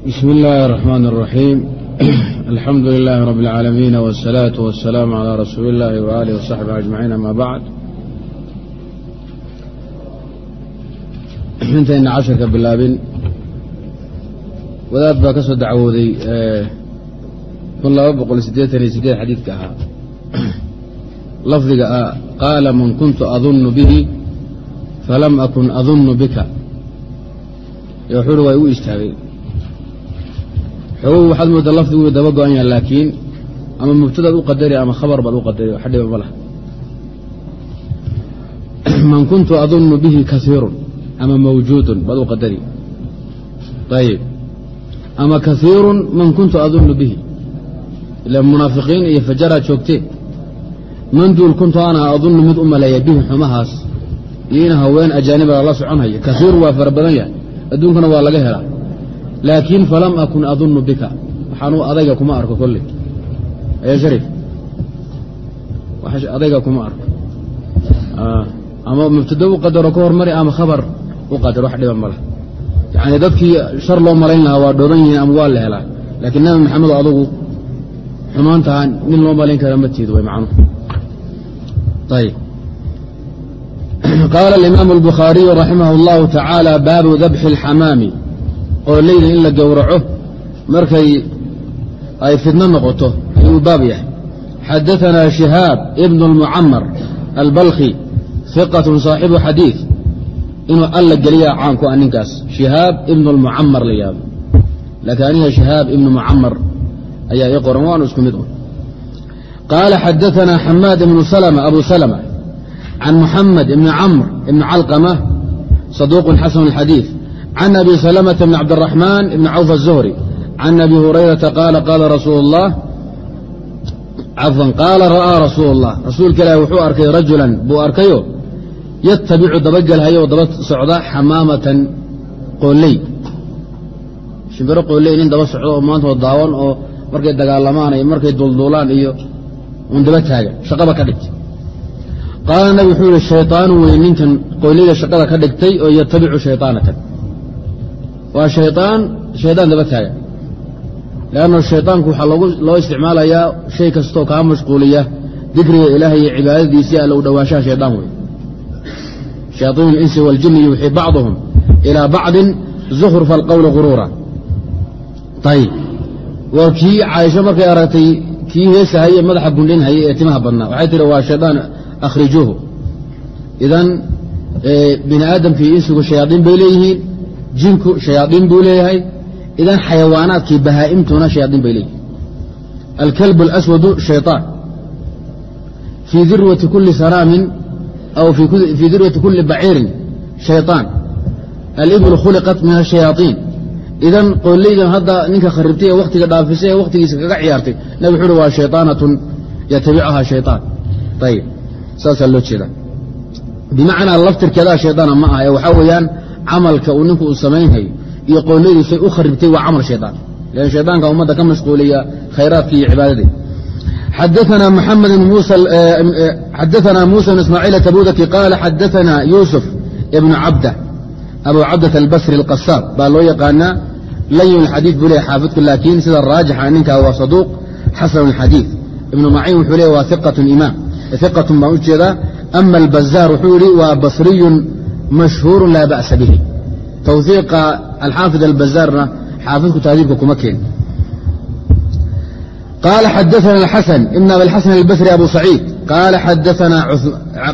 بسم الله الرحمن الرحيم الحمد لله رب العالمين والصلاة والسلام على رسول الله وآله وصحبه أجمعين أما بعد intayna casharka bilaabin wadaad baa ka soo dacwooday kun laba boqol siddeetan iyo sideed xadiidka ahaa lafdiga ah qaala man kuntu adunnu bihi falam akun adunnu bika ee wuxuuhi waa igu istaagay xogow waxaad moodaa lafdigu way daba go-an yaha laakiin ama mubtadaad u qadari ama khabar baad u qadari wax dhiba ma laha. Man kuntu adunnu bihi kaiirun ama mawjuudun baad u qadari. Ayib ama kaiirun man kuntu adunnu bihi. Ila munaafiqiin iyo fajaraa joogteen man duul kuntu ana adunnu mid u maleeya bihi xumahaas. Iyo in haween ajaanibada la soconhaya kaiiru waa fara badan yahay. Adduunkana waa laga helaa laakiin falam akun adunnu bika. Waxaanu adayga kuma arko kolley aya sharif. Adayga kuma arko. Ama mubtada u qadaro ka hormari ama khabar u qadar wax dhiba ma lah yacni dadkii shar loo malayn lahaa waa dhooban yihiin ama waa la laakiin nabi maxamedo adugu xumaantaha nin loo malayn kara ma tiid way macnuhu ayb qaala alimaamu albukhaariyu raximah اllahu tacaala baabu dabxi اlxamaami oo leyda in la gowraco markay ay fidno noqoto ayuu baab yahay xadaثana shihaab ibn اlmucamar albalkhi hiqat saaxibu xadiiث inuu alla geliyaa caanku a ninkaas shihaab ibn اlmucamar la yihahdo laakiin aniga shihaab ibnu mucamar ayaa ii qoran waanu isku mid un qaala xadaثana xamaad ibnu slma abu slma can muxamed ibni camr ibni calqama saduuq xasan اxadiiث can abi slmة bn cabdالرaحman ibn cawf الzuhri can abi hurayrata qaala qaala rasuul الlah cafwan qaala ra'aa rasuul الlah rasuulka ilaahi wuxuu arkay rajulan buu arkayo yatabicu dabagelhayo oo daba socda xamaamatan qooley shimbiro qooley nin daba socdo oo maantoo daawan oo markay dagaalamaan iyo markay dulduulaan iyo un daba taagan shaqaba ka dhigtay qaala nabi wuxuu yihi shayطaanu wey ninkan qooleyda shaqada ka dhigtay oo yatabicu shayطaanatan waa hayaan shayaan daba taagan lanna shaydaanku waxaa loo isticmaalayaa shay kastoo kaa mashquuliya dikriga ilaahay iyo cibaadadiisii alla u dhowaashaha shaydaan wey shayaaiin insi waljinni yuuxii bacduhum ilaa bacdin zuhrfa alqowli guruura. Ayib waa kii caaisho markay aragtay kii heesahaye madaxa gundhinhaye ee timaha badnaa. Waxay tihi waa shaydaan akhrijuuhu. Idan bini aadamkii insigu shayaaiin bay leeyihiin jinku shayaaiin buu leeyahay idan xayawaanaadkii bahaa'imtuna shayaaiin bay leeyihiin alkalb اlaswadu shayطaan fii dirwati kuli saraamin aw fii dirwati kuli baciirin shayطaan aliblu khuliqat min ashayaaطiin idan qooleydan hadda ninka kharibtay ee wakhtiga dhaafisay ee wakhtigiisa kaga ciyaartay nabig wuxu uhi waa shayطaanatun yatabicuha shayطaan ayib saasaa loo jeeda bimacnaa laftirkeedaa shayطaana ma aha ee waxaa weeyaan camalka uu ninku uu samaynhayo iyo qooleydu say u kharibtay waa camal shayطaan lan shayطaanka ummadda ka mashquuliya khayraadkii iyo cibaadadii xadaثna mxamed xadaثna muسى بن ismاعيiل تbudki qاala xadaثna yusuf ibn cabda abu cabdة الbasri الqasaab baa loo yaqaanaa layin xadiiث buu leeya xaafidku laakiin sida raajixa ninkaa waa saduuq xasan الxadiiث ibnu maciin wuxuu leey waa iqaة imaam iqatun baan u jeedaa ama اlbazaar wuxuu yihi waa basriyu mashhuur laa ba'sa bihi tawثiiqa alxaafid albazaarna xaafidku taadiibka kuma keen قال xdثna الxسن بن abiالxسن الbsري أbو سعيid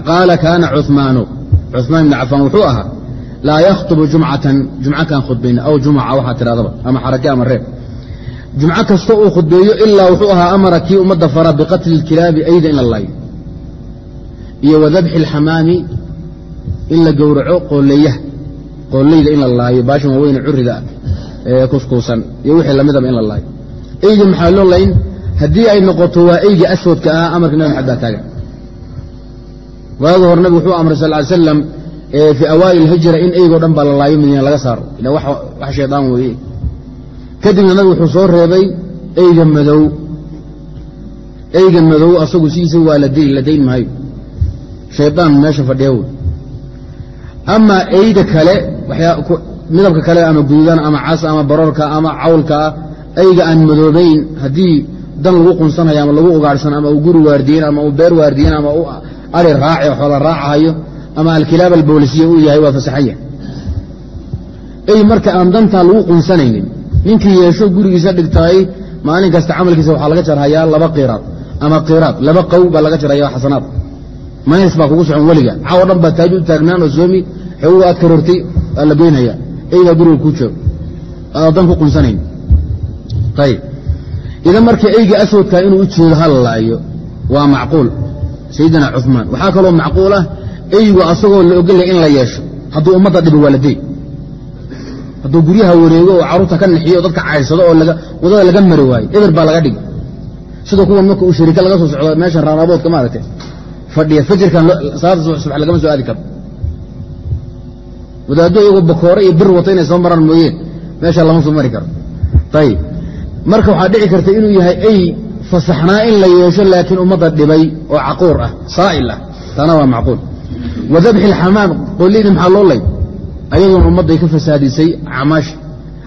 qaala kaana cثmaanu cثmaan بn cafaan wuxuu ahaa laa ykطب jumcatan jumco kaan khudbayn aw jumca waxaa tidhahdaba ama xarake ama reeb jumco kasta uu khudbeeyo ilaa wuxuu ahaa amara kii ummadda fara biqatli اlkilaabi ayda in la laayo iyo wadabxi اlxamaami in la gowraco qooleeyaha qooleyda in la laayo baashan waaweyne curiga ee kuskuusan iyo wixii lamidaba in la laayo. Eyga maxaa loo layn? Haddii ay noqoto waa eyga aswadka ah amarka nabi maxamed baa taagan. Waagi hore nabig wuxuu amray sal ly slam fii awaa'il ilhijra in eygoo dhan baa la laayo madiina laga saaro. Ila wax shaydaan weeye. Kadibna nabig wuxuu soo reebay eyga madow. Eyga madow asagu sidiisa waa la dili la dayn maayo. Shaydaan meesha fadhiya wey amaa eyda kale midabka kale ama guduudan ama cas ama baroorka ama cawlkaa ayga aan madoobayn haddii dan lagu qunsanayo ama lagu ugaadhsan ama uu guri waardiyen ama uu beer waardiyen ama u ari raaci xoola raacahayo ama alkilaab alboolisiya uu yahay waa fasaxaya. Ey marka aan dantaa lagu qunsanaynin ninkii yeesho gurigiisa dhigtaay maalin kasta camalkiisa waxaa laga jarhayaa laba qiraad ama qiraad laba qow baa laga jarhaya xasanaad mays baa kugu socon weliga. Caawo dhan baa taaju taagnaan oo soomi xogu aad karortay waa la goynaya eydaa guriga kuu joog adaa dan ku qunsanayn. Ayib idan marka eyga aswadkaa inuu u jeedo hallalaayo waa macquul. Sayidina cumaan waxaa kaloo macquul ah eygu asagoo la ogolaya in la yeesho. Hadduu ummadda dhibo waa la dey hadduu guryaha wareego oo carruurta ka nixiyo oo dadka caydsado oo waddada laga mari waayo eber baa laga dhigi sida kuwan marka uu shariika laga soo socdo meeshan raanaboodka maaragtay fadhiya fajirkan salaada subax lagama soo aadi karo. Wadaaddo iyagoo bakoore iyo bir wata inay soo maraan mooyeen meesha lama soo mari karo. Ayib marka waxaa dhici karta inuu yahay ey fasaxnaa in la yeesho laakiin ummadda dhibay oo caquur ah saa'il ah. Taana waa macquul. Wa dabxi alxamaam qolidii maxaa loo lay ayadoona ummadday ka fasaadisay acmaash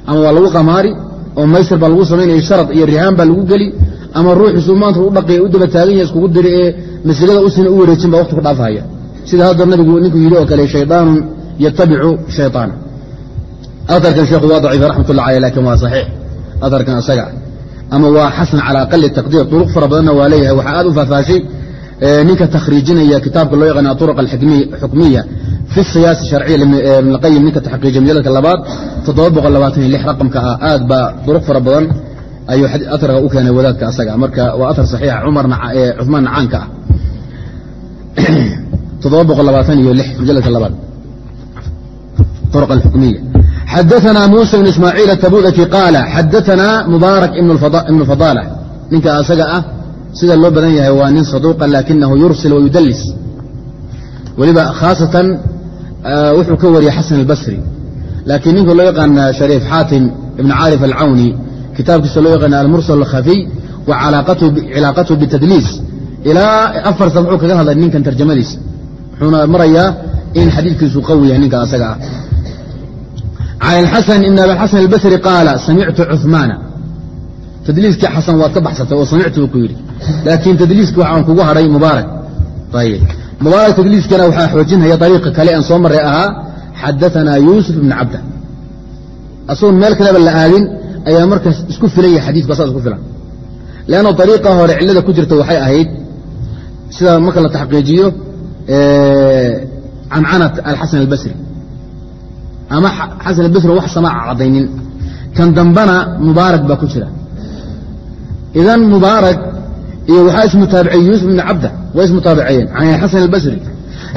ama waa lagu qamaari oo maysir baa lagu samaynaya sharad iyo rihaan baa lagu geli ama ruuxiisu maanta u dhaqay u daba taagan yaha iskugu diri ee masilada usina u wareejin ba waqti ku sida hadda nabigu ninkuu yidhi oo kale shaydaanun yatabicu shayaan aarkan sheekhu waa daciifa raxmatullah aley laakiin waa saxiix. Aarkan isaga ama waa xasan cala aqali taqdiir duruq fara badanna waa leeyahay. Waxaa aad u faahfaashay ninka takhriijinaya kitaabka loo yaqaana aطuruq alxukmiya fi siyaasa sharciya ibn ninka taxqiijiya majaladka labaad raqamka ah aad baa duruq fara badan ayuu aarka u keenay wadaadka asaga marka waa aar saxiixa cumaan nacaanka ah toddoba boqol labaatan iyo lix mujaladka labaad طرق الحكمية xdثna موسى بن إسماعيiل التبوذكي قاaل xadثna مبارك بن فضالة ninka asaga ah sida loo badan yahay waa nin صaدوقa lakinahu yursil ويudlis weliba khاaصaةan wuxuu ka wariyey xaسن البصري laakiin ninka loo yaqaana شharيف xاatim بن cاarف الcawni kitaabkiisa loo yaqaana almursal alkhafiy wa cilaaqatuhu bitadliis ilaa afar san wuxuu kaga hadlay ninkan tarjamadiisa. Wuxuuna marayaa in xadiidkiisu qawiya ninka asaga ah. Can xasan ibn abiasan albasri qaala samictu cumaana tadliiskii xasan waad ka baxsatay oo samictu ku yidhi. Laakiin tadliiskii waxaan kugu hadhay mubaarak. Ayib mubaarak tadliiskana waxaa xoojinhaya ariiqa kale aan soo maray ahaa xadaanaa yuusuf ibn cabda. Asagoon meel kaleba la aadin ayaa markaas isku filan yahay xadiiku asaas isku filan. Leanno ariiqa hore cillada ku jirta waxay ahayd sida marka la taxqiijiyo cancanat alxasan albasri. Ama xasan albasri wax samaaca caddaynin. Kan dambana mubaarak baa ku jira. Idan mubaarak iyo waxaa ismutaabicay yuusuf ibn cabda waa ismutaabiceeyeen can xasan albasri.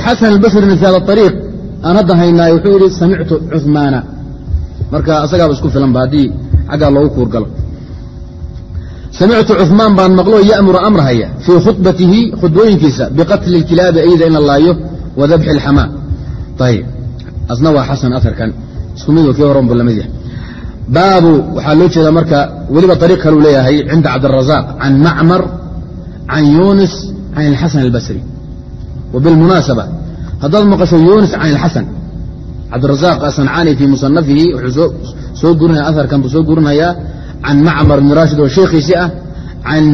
Xasan albasrina fi hada ariiq aan hadda wuxuu yidhi samictu cumaana marka asagaaba isku filanba haddii xaggaa loogu kuurgalo samictu cumaan baan maqlo ya'muru amrahaya fii khudbatihi khudbooyinkiisa biqatli اlkilaabi ayda in la laayo wa dabxi اlxamaa ayib asna waa xasan aarkan isku mid kii horan buu lamid yahay baabu waxaa loo jeedaa marka weliba ariiq kaluu leeyahay cinda cabdiلrazaaq can macmar can yunis can اlxasan اlbasri wa bilmunaasaba haddaad maqasho yunis can اlxasan cabdirazaq asancaani fii musanafihi wuxuu soo gurinaya aarkan buu soo gurinhayaa can macmar ibn rashid oo sheekhiisii ah can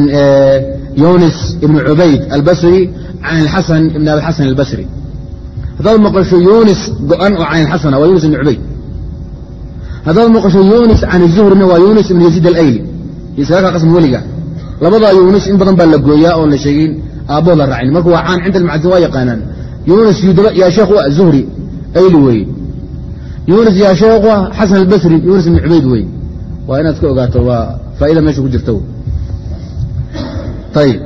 yunis ibn cubayd albasri can اlxasan ibn abi xasan albasri. Haddaad maqasho yunis go-an oo can xasana waa yunis ibn cubayd. Haddaad maqasho yunis can zuhrina waa yunis ibn yaziid alayli. Isaga ka qasm weliga. Labadaa yunis in badan baa la gooyaa oon la sheegin aabbood la raacin. Marka waa caan cinda almucadin waa yaqaanaan. Yunis yaa sheekh waa zuhri ayli weeye yunis yaa sheekh waa xasan albasri yunis ibn cubayd weeye waa inaad ka ogaato waa faa'ida meesha ku jirta ayib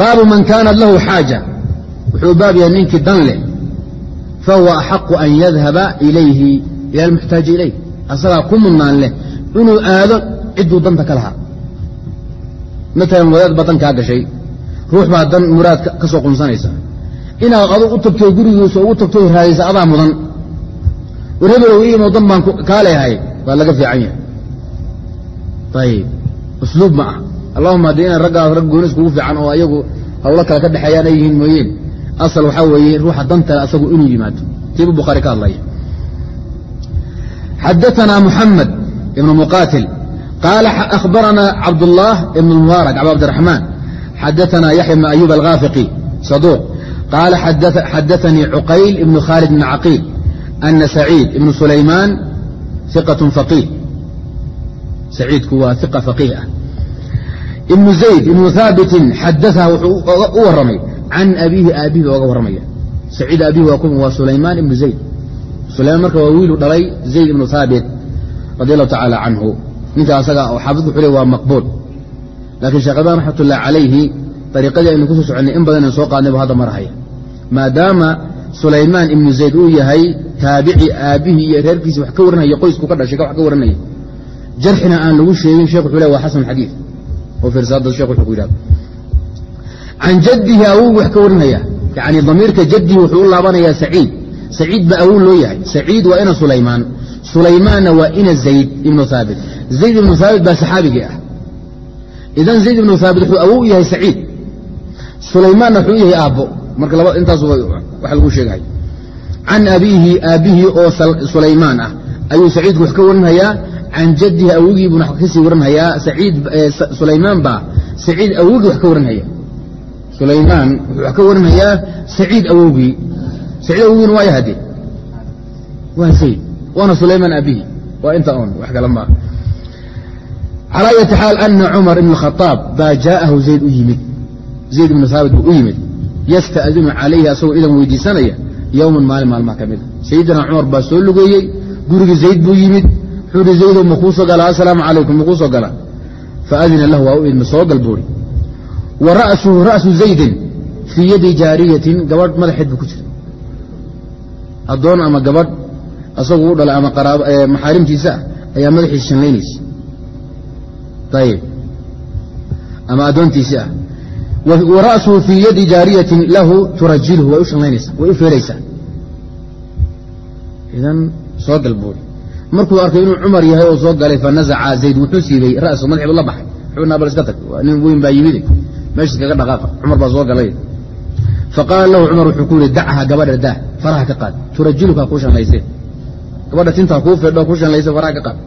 baabu man kaanat lahu xaaja wuxuu baab yahay ninkii dan leh fahuwa axaqu an yadhaba ilayhi ila almuxtaaji ilayh asagaa ku mudnaan leh inuu aado cidduu danta ka lahaa matalan wadaad baa dan kaa gashay ruux baa dan muraad ka soo qunsanaysa inaad adu u tagto gurigiisa ugu tagto raadaysa adaa mudan warheblow imo dan baan kaa leehay waa laga fiican yahay. Ayib usluub ma ah allahuma haddii inay raggaas rag goonis kugu fiican oo ayagu hawlo kale ka dhexeeyaan ay yihiin mooyeen asal waxaa weeye ruuxa dantale asagu inuu yimaado. Tiibu bukhaari ka hadlaya. Xadaanaa muxamed ibnu muqaatil qaala akhbaranaa cabdullaah ibn mubaarak ab cabdiraxmaan xadaanaa yaxya bn ayuub alghaafiqi saduuq qaala xadaanii cuqayl ibnu khaalid bn caqiil ana saciid ibn sulaymaan iqaة faqiih saciidku waa iqa faqiih ah ibnu zayd ibnu haabitin xadaثa wuxuu u warramay can abiihi aabihi oga warramaya saciid aabihi waa sulaymaan ibnu zayd sulaymaan marka waa wiilu dhalay zayd ibnu haabit radi allahu tacaala canhu ninka asaga xaafidku wuxuu le waa maqbuul laakiin sheekh albaan raxmat ullahi calayhi ariiqadii aynu ku soo soconnay in badan aynu soo qaadnay bu hadda marahaya maadaama sulaymaan ibnu zayd uu yahay taabici aabbihii iyo reerkiisi wax ka waranaya qoysku ka dhashay wax ka waranaya jarxina aan lagu sheegin shekh wuxuu le waa xasan xadiid oo fiirsaada shekh wuxuu ku yidhahda can jaddihi awowgu wax ka warinaya. Yani damiirka jaddihi wuxuu u laabanayaa saciid. Saciid baa awow loo yahay. Saciid waa ina sulaymaan. Sulaymaanna waa ina zayd ibnu haabit zayd ibnu haabit baa saxaabigii ah. Idan zayd ibnu haabit wuxuu awow yahay saciid. Sulaymaanna wuxuu u yahay aabbo. Marka laba intaas wax lagu sheegahay can abiihi aabbihii oo sulaymaan ah. Ayuu saciidku wax ka warinhayaa. Can jaddihi awogii buuna ka sii warinhayaa. Sulaymaan baa saciid awogii wax ka warinhaya sulaymaan wuxuu wax ka warinhayaa saciid awowgii saciid awowgiina waa yahade waa zayd waana sulaymaan aabihi waa inta on wax kale maa calaa ayati xaal ana cumar ibn khaaab baa jaa'ahu zayd u yimid. Zayd ibnu haabit buu u yimid yasta'dinu calayhi asagoo idan weydiisanaya yowman maalin maalmaha ka mida sayidina cumar baa soo lugeeyey gurigii zayd buu yimid. Wuxuu ihi zaydow makuu soo gala? Assalaamu calaykum makuu soo gala? Faadina lahu waa u idma soo gal buuri wa ra'suhu ra'su zaydin fii yadi jaariyatin gabadh madaxeed buu ku jira addoon ama gabadh asaguu u dhalay ama maxaarimtiisa ah ayaa madaxiisa shanlaynaysa ayib ama addoontiisii ah wa ra'suhu fii yadi jaariyatin lahu turajilhu way u shanlaynaysaa way u feeraysaa idan soo gal buuri markuu arkay inuu cumar yahay oo soo galay fanazaca zayd wuxuu siibay ra'su madaxeedu la baxay. Wuxuu naabal iska tag nin weyn baa yimide meesha kaga dhaqaaqa cumar baa soo galay. Faqaala lahu cumar wuxuu ku yihi dacha gabadha daa faraha ka qaad. Turajiluka kuu shanlayse gabadha tintaa kuu fedho ku shanlayse faraha ka qaad.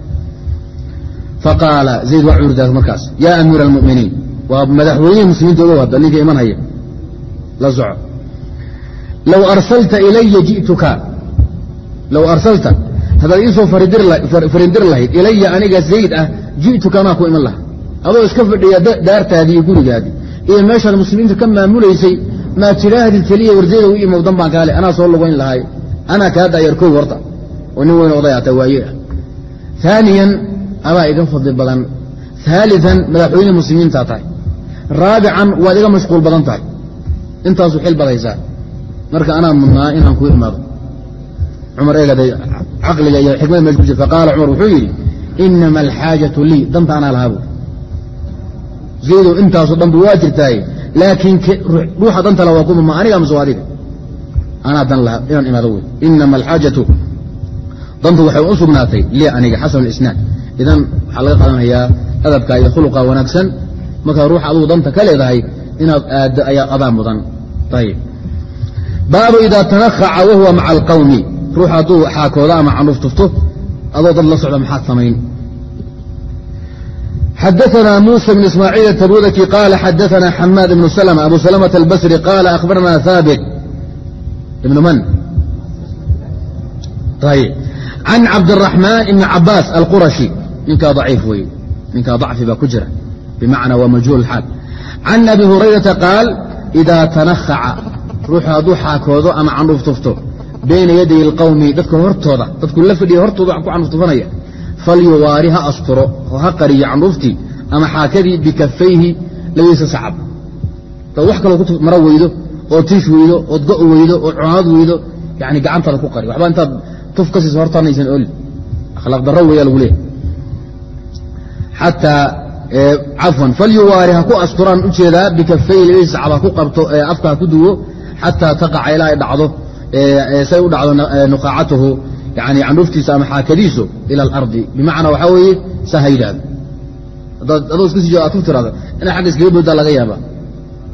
Faqaala zayd waa cumurdaas markaas. Yaa amiira almu'miniin waa madaxweynihii muslimiinta ogow hadda ninka iman haya. La soco. Low arsalta ilaya ji'tuka. Low arsalta. Haddaad iisoo farindir lahayd ilaya aniga zayd ah ji'tuka anaa ku iman laha adoo iska fadhiya daartaadii iyo gurigaadii. Iyo meeshaad muslimiinta ka maamulaysay maa tidhaahdid keliya warzayda u imow dan baan kaale anaa soo lugayn lahay. Anaa kaa daayar kow oo nin weyn oday ata waaye. Ah aaniyan adaa iga fadli badan. Aalian madaxweyne muslimiintaa tahay raabican waad iga mashquul badan tahay. Intaasu xil badaysaa marka anaa mudnaa inaan kuu imaado. Cumar eegaday caqliga iyo xikmada meesha ku jir faqaala cumar wuxuu yidhi inama alxaajatu lii. Danta anaa lahaabu zaydow intaaso dhanbu waa jirtaaye laakiin ruuxa danta la waa kuma ma aniga mase adiga. Anaa dan laha inaan imaado wey inama alxaajatu. Dantu waxay u sugnaatay lii aniga xasan alisnaad idan waxaa laga qaadanayaa adabka iyo khuluqa wanaagsan markaa ruuxa adugu danta ka leedahay inaad aaddo ayaa adaa mudan ayib baabu idaa tanakaca wahuwa maca alqawmi ruux hadduu xaakooda ama canuuf tufto adoo dad la socda maxaad samayn xadaثna muسى بن ismاعيiل التbudki qال xadaثna xmاad بن سلمة أbu سلمة الbصري qال أخبرna ثاaبت بن mن عن cabdالرحمن بن cabاس الqرشي ninkaa ضaciif wey ninkaa ضacfi baa ku jira bmacna waa majhuul xaal can abi hurayrata qaal إida tanahaca ruuxu hadduu xaakoodo ama candhuftufto bayna yaday اlqowmi dadka hortooda dadku la fadhiya hortooda ku candhuftufanaya falyuwaari ha asturo oo ha qariyo candhuftii ama xaakadii bikafayhi labadiisa sacab wax kaloo ku maro weydo oo tiish weydo ood go' weydo oo conaad weydo yani gacantaada ku qari waxba intaad tuf ka siiso hortaanaysan ooli akhlaaq darro weeyaa lagu leeyahy cafwan falyuwaari ha ku asturaan u jeedaa bikafayhi labadiisa sacab ha ku qabto afka ha ku duwo xataa taqaca ilaa ay dhacdo say u dhacdo nuqaacatuhu yani canuuftiisa ama xaakadiisu ila alardi bimacnaa waxaa weeye saa ha haddaad adoo iska sii joodo aad inay xagga iskaga booddaa laga yaaba.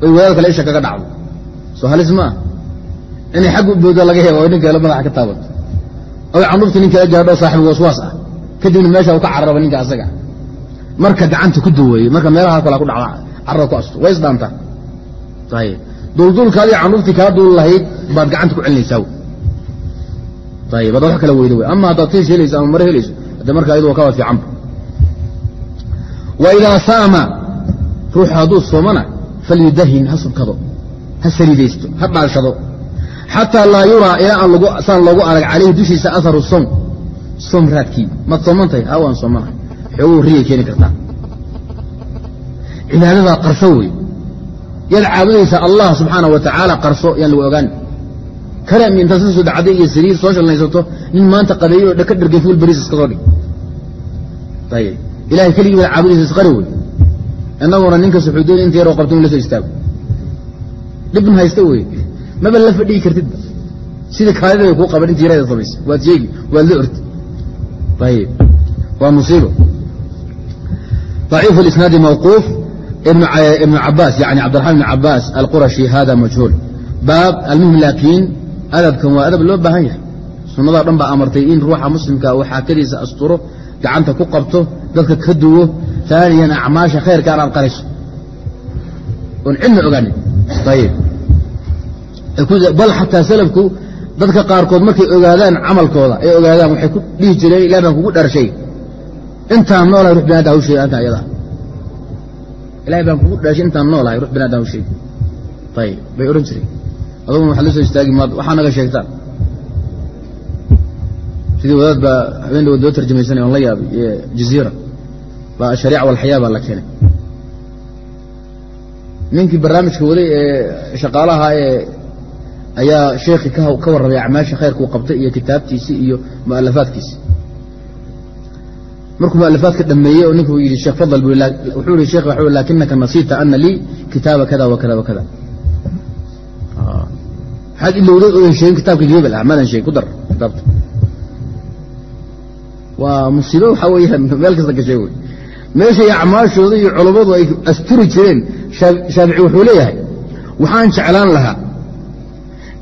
Oy wadaad kale isha kaga dhacdo. Soo halis ma ah inay xagga u booddaa laga yaaba oo nin kale madaxa ka taabato oy candhufti ninka la gaadho saaxibu waswaas ah. Kadibna meesha u ka cararaba ninka asaga marka gacanta ku duweeye marka meelaha kala ku dhacda carada ku asto way isdhaantaa ayib duldulkaadii candhuftii kaa duul lahayd baad gacanta ku celinaysaa ayib haddaad wax kala weydo wey ama haddaad tiis helayso ama mare helayso hadde marka ayadu waa kaba fiicanba wa idaa saama ruuxu hadduu soomana falyudahin ha subkado ha saliidaysto ha dhaanshado xataa laa yuraa ilaa saan loogu arag calayhi dushiisa aharu som som raadkii maad soomantahay? Ha waan soomana xooguu riyay keeni kartaa. Cibaadadaa qarso wey. Yaad caabudaysaa allah subxaana wa tacaala qarso yaan lagu ogaan. Karam intaad sa soo dacday iyo sariir soo shalnaysato nin maanta qadeeyo oo ka dhargay fuul bariis iska soo dhig ayib ilahay keligii baad caabudaysa isqari wey. Innaguna ninka suxuudoon inta yaroo qabto in la soo istaago. Dhibn haysta wey. Maba la fadhigi kartidba sida kaadida bay kuu qaban inta yarada samaysa. Waad sheegi waad la orti. Ayib waa musiibo ضaciif اlisnaadi mawquuf ibnu cabaas yani cabdiraxman ibn cabaas alqurashi hada majhuul baab almuhim laakiin adabkan waa adab loo baahan yahay sunnadaa dhan baa amartay in ruuxa muslimka uu xaakadiisa asturo gacanta ku qabto dadka ka duwo aaniyan acmaasha khayrka anaad qariso oon cidna ogaanin bal xataa salafku dadka qaarkood markay ogaadaan camalkooda ay ogaadaan waxay ku dhihi jireen ilah baan kugu dharshay intaan noolahay rux binaadam hawsheeg anta ayada. Ilahay baan kugu dharshay intaan noolahay rux binaadam hawsheeg ayib bay odhan jireen aduguna waxaad la soo istaagi maad waxaa naga sheegtaan. Sidii wadaad baa habeen dhawood loo tarjamaysanay on la yaabay iyo jaziira baa ashariica walxayaa baa la keenay. Ninkii barnaamijka waday ee shaqaalaha ee ayaa sheekhi ka warramay acmaasha khayrkuu qabtay iyo kitaabtiisii iyo mu'alafaadkiisi markuu mu'alafaadka dhameeyey oo ninkuu yidhi sheekh fadal buu wuxuu yihi sheekh waxuu lakinaka nasiita ana lii kitaaba kada wa kada wa kada. Maxaad ilowday oodan sheegin kitaabka hebel ah maadan sheegin ku dar kitaabta. Waa musiibo waxaa weeyaan meel kasta gashay wey meeshay acmaashooda iyo culammadu ay asturi jireen shaafici wuxuu leeyahay waxaan jeclaan lahaa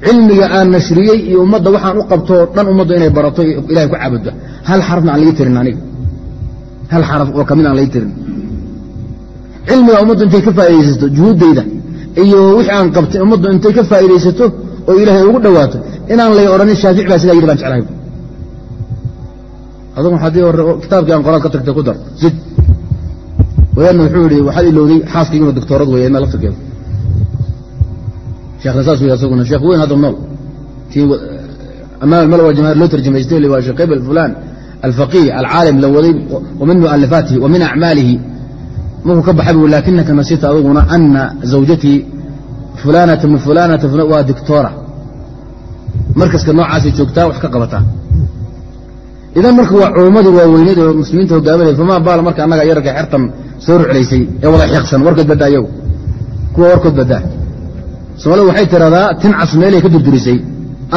cilmiga aan nashriyey iyo ummadda waxaan u qabtoo dhan ummaddu inay barato ilahay ku caabudba. Hal xarafna aan lagi tirin aniga hal xaraf oo ka mid aan lagi tirin. Cilmiga ummaddu intay ka faa'idaysato juhuuddayda iyo wixii aan qabtay ummaddu intay ka faa'idaysato oo ilaahay ugu dhowaato inaan lay odhanin shaafici baa sidaa yidhi baan jeclahay. Adugu haddii hore kitaabkii aan qoraad ka tagtay ku dar zid. Wadaadna wuxuu yihi waxaad ilowday xaaskiiguna doctoorad wey ma laftirkeeda sheekhna saas wey asaguna sheekh weyn hadda nool. Tii amaam almal wa jamaahir loo tarjamaystay waa sheekh hebel fulan alfaqih alcaalim la waday wa min mu'alafaatihi wa acmaalihi markuu ka baxay bu lakinaka nasita aduguna ana zawjatii fulanata min fulanata waa dictoora markaska noocaasay joogtaa wax ka qabataa idan marka waa culummadii waaweyneed muslimiinta hogaaminaya famaa baala marka annaga yararka xertan soo ruclaysay ee wada xiiqsan warkood baddaa iyagu kuwa warkood baddaa soomaalida waxay tiradaa tincas meelay ka durdurisay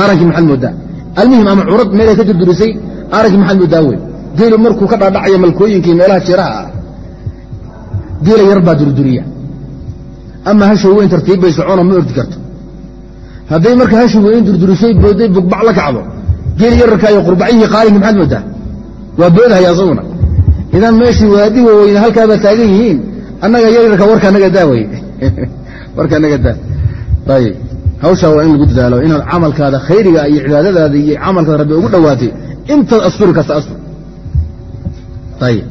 aarankii maxaad moodaa almuhim ama curad meelay ka durdurisay aarankii maxaad moodaa wey geelu markuu ka dhaadhacayo malkooyinkii meelaha jiraha ah geela yar baa durduriya. Ama hashow weyn tartiib bay soconoo ma ordi karto. Hadday marka hashow weyn durdurisay booday bugbac la kacdo geeli yararka iyo qurbacihii qaalinki maxaad moodaa? Waa boodahaya asaguna. Idan meeshii waadi waaweyne halkaabaa taagan yihiin annaga yaryarka warka naga daa wey warka naga daa. Ayib hawshaa waa in lagu dadaalo inaad camalkaada khayriga iyo cibaadadaada iyo camalkaada rabbi ugu dhowaatay intaad asturi kasta astur ayib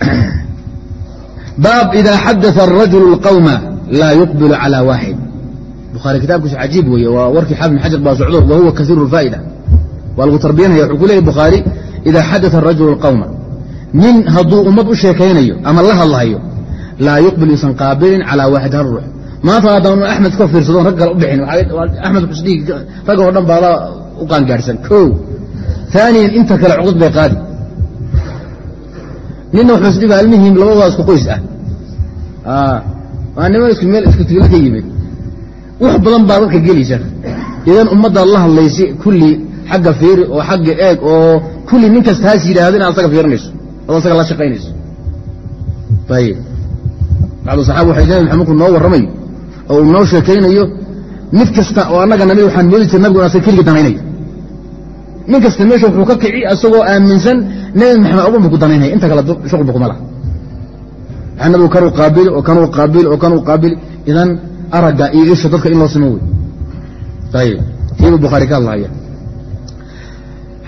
baab ida xadaa arajulu اlqawma laa yuqbilu calى waaxid bukhaari kitaabkiisu cajiib weeye waa warkii xaafid bin xajar baa socdo wa huwa kasiiru اlfaa'ida waa lagu tarbiyanaya wuxuu ku leeyay bukhaari ida xadaa arajulu اlqawma nin hadduu ummad u sheekaynayo ama la hadlahayo laa yuqbil yuusan qaabilin calaa waaxid hal ruux maanta haddaan axmed ka fiirsadon rag kale u bixin axmed xusdii ragga oo dhan baadaa u qaangaadhsan o aaniyan inta kale cuqud bay qaadi. Nina wuxuu isdhiba almihim labadooda isku qoys ah. Waa niman isku meel isku tigla ka yimid. Wax badan baa dadka gelaysa. Idan ummaddaad la hadlaysa kulli xagga fiiri oo xagga eeg oo kulli nin kasta haas yidhaahdo inaad asaga fiirinayso. Ood asaga la shaqaynayso. Ayib bacdu saxaaba waxay maxamed markuu noo warramayo oo uu noo sheekaynayo mid kasta oo annaga nabi waxaan moodi jira nabigu asaga keligii danaynayo nin kasta meesha wuxuu ka kici asagoo aaminsan nebi maxamed abuba ku danaynaya. Inta kale shuqulba kuma laha nabigu kanuu qaabili oo kanuu qaabili oo kanuu qaabili idan aragga iyo isha dadka in loo simo wey. Ayib tiibu bukhaari ka hadlahaya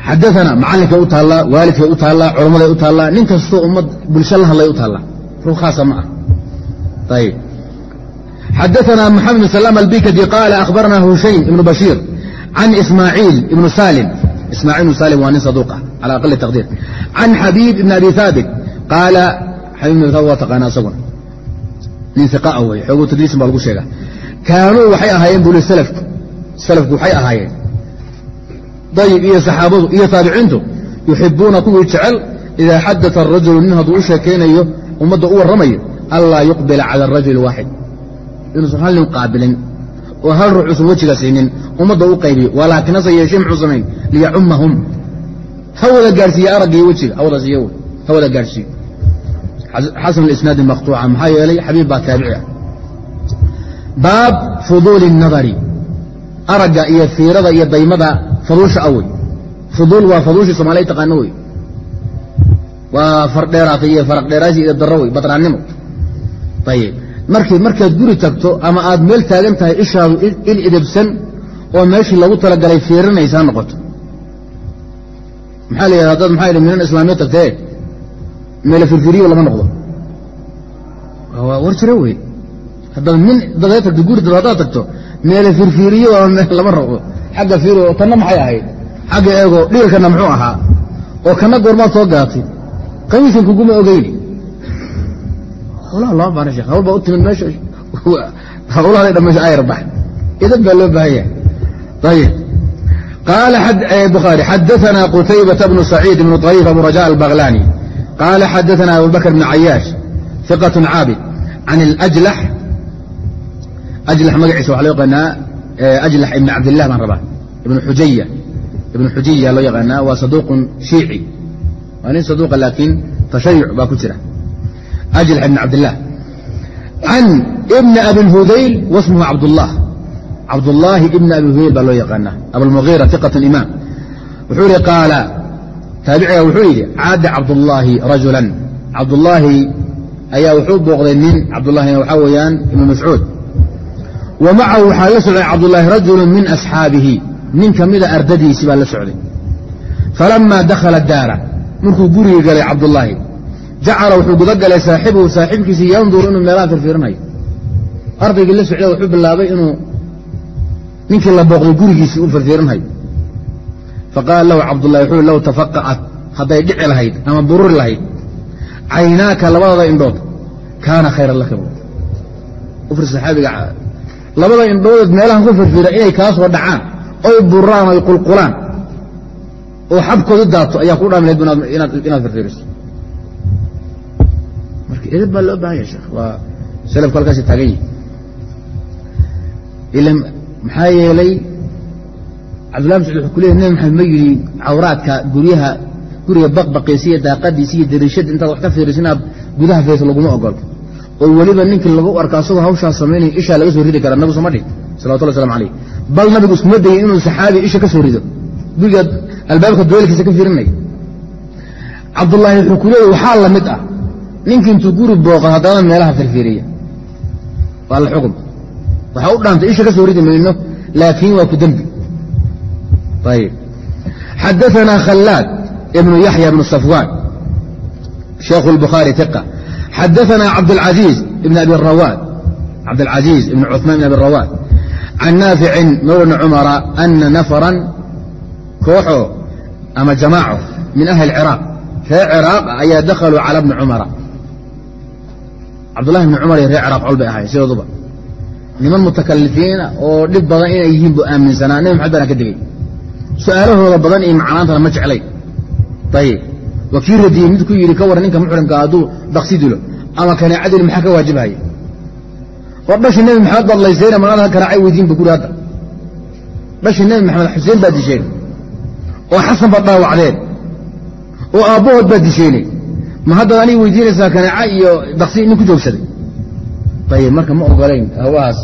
xadaana macallinkay u taallaa waalidkay u taallaa culammaday u taallaa nin kastoo ummad bulsho la hadlay u taallaa. Ruux khaasa ma ah ayib xadaana maxamed bn salaam albikadi qaala akhbarana hushaym ibnu bashiir can ismaaciil ibnu salim ismaaciil ibnu salim waa nin saduuqa cala aqali taqdiir can xabiib ibn abi haabit qaala xabiib ibn abi haabit waa taqaana isaguna nin iqaa wey xoogu tadliisin baa lagu sheega kaanuu waxay ahaayeen buli salafku salafku waxay ahaayeen dayib iyo saxaabadu iyo taabiciintu yuxibuuna kuwii jecel idaa xadata arajulu nin hadduu u sheekaynayo ummadda u warramayo anlaa yuqbila cala arajuli waaxid inuusan hal nin qaabilin oo hal ruux usan wejiga siinin ummadda u qaybiyo. Walaakin hase yeeshee muxuu samayn? Liyacummahum ha wada gaadhsiiye araggiiyo wejiga ha wada siiyo ha wada gaadhsiiyo xasan isnaadi maqtuuca maxaa yeelay xabiib baa taabici ah. Baab fuduuli الnadari aragga iyo fiirada iyo daymada faduusha awey fuduul waa faduushii somaaliya taqaano wey. Waa fardheeraatay iyo faraq iyo daro wey badnaannimo ayib markii markaad guri tagto ama aad meel taagan tahay ishaadu il idibsan oo meeshii lagu talagalay fiirinaysa ha noqoto. Maxaa la yidhahda dad maxaa yidhi minan islaamiya tagtee meela firfiriyo lama noqdo. War jiro wey. Haddaad min dadee tagto guri dad haddaad tagto meela firfiriyo lama rabo xagga fiiri oo tanna maxay ahayd? Xagga eego dhiilkanna muxuu ahaa? Oo kanna goormaad soo gaatay. Qamiisan kuguma ogeyni hawlaha loo baana shekh hawl baa u timid meesha hawlahaday dhammaysa ayar bax idan baa loo baahan yahay ayib qaala bukhaari xadaثana qutaybata bnu saciid ibnu طariif abu raja albaghlani qaala xadaثana abubakr bn cayaash ثiqaة caabid can اlأjlax ajlax magaciisa waxa loo yaqaanaa ajlax ibn cabdilah baan rabaa ibn xujaya ibn xujaya loo yaqaanaa waa saduuqun shiici waa nin saduuqa laakiin tashayuc baa ku jira ajlax ibn cabdilah can ibni abi lhudayl wasmuhu cabdullah cabdullaahi ibni abi hudayl baa loo yaqaanaa abulmugiira iqat imaam wuxuu yihi qaala taabiciga wuxuu yidhi caada cabdullaahi rajulan cabdullaahi ayaa wuxuu booqday nin cabdullahina waxaa weeyaan ibnu mascuud wa macahu waxaa la socday cabdullaahi rajulu min asxaabihi nin ka mida ardadiisii baa la socday falamaa dakhala daara markuu gurigii galay cabdullaahi jacala wuxuu guda galay saaxibuhu saaxiibkiisii yanduru inuu meelaha firfiirinayo ardaygii la socda wuxuu bilaabay inuu ninkii la booqday gurigiisii u firfiirinhayo faqaala lahu cabdullahi wuxuu low tafaqa'at hadday dhici lahayd ama bururi lahayd caynaaka labadada indhood kaana khayran laka. Bu ufir saxaabiga labada indhoodood meelahan ku firfira inay kaa soo dhacaan oy buraan oy qulqulaan oo xabkoodu daato ayaa ku dhaamilayd inaad firfiriso marka edab baa loo baahan yahay waa salafku halkaasi taagan yihi ila maxaa yeelay cabdullah mascuud wuxuu ku leeyay nabi maxamed ma yidhi cawraadka guryaha guriga baqbaqiisa iyo daaqadiisa iyo dariishada intaad wax ka fiiriso inaad gudaha fiirso laguma ogolo oo weliba ninkii lagu arko asagoo hawshaas samaynaya ishaa laga soo ridi kara nabigu soma dhig salawatullah waslamu alayh bal nabigu iskuma dayay inuu saxaabi isha ka soo rido guriga albaabka doolkiisa ka fiirinaya cabdullaahi wuxuu ku leeyay waxaa la mid ah ninkii intuu guri booqa haddana meelaha firfiiriya waa la xukun waxaa u dhaantay isha ka soo ridi mayno laakiin waa ku dembi ayib xadaanaa khallaad ibnu yaxya ibnu safwaan sheekhu lbukhaari iqa xadaanaa cabdاlcaziiz ibn abi rawaad cabdاlcaziiz ibn cuثmaan ibn abi rawaad can naaficin mawlana cumara ana nafaran kooxo ama jamaaco min ahli ciraaq reer ciraaq ayaa dakhaluu cala bni cumara cabdullahi bni cumar iyo reer ciraaq col bay ahayen sidooduba niman mutakalifiina oo dhib badan inay yihiin buu aaminsanaa nebi maxamed baana ka degey su'aalahooda badan iyo macnaantana ma jeclay. Ayib waa kii radiyey mid ku yidhi ka war ninka muxrimka hadduu daksi dilo ama kanaacadil maxaa ka waajibhaya oo dhashii nebi maxamed baad laysayna manaada kanaacay weydiin ba guri hadda. Dhashii nebi maxamed xuseen baad disheen oo xasan baad dhaawacdeen. Oo aabbahood baad disheenay ma haddaad aniga weydiinaysaa kanaaca iyo daksi nin ku joogsaday. Ayib marka ma ogolayn hawahaas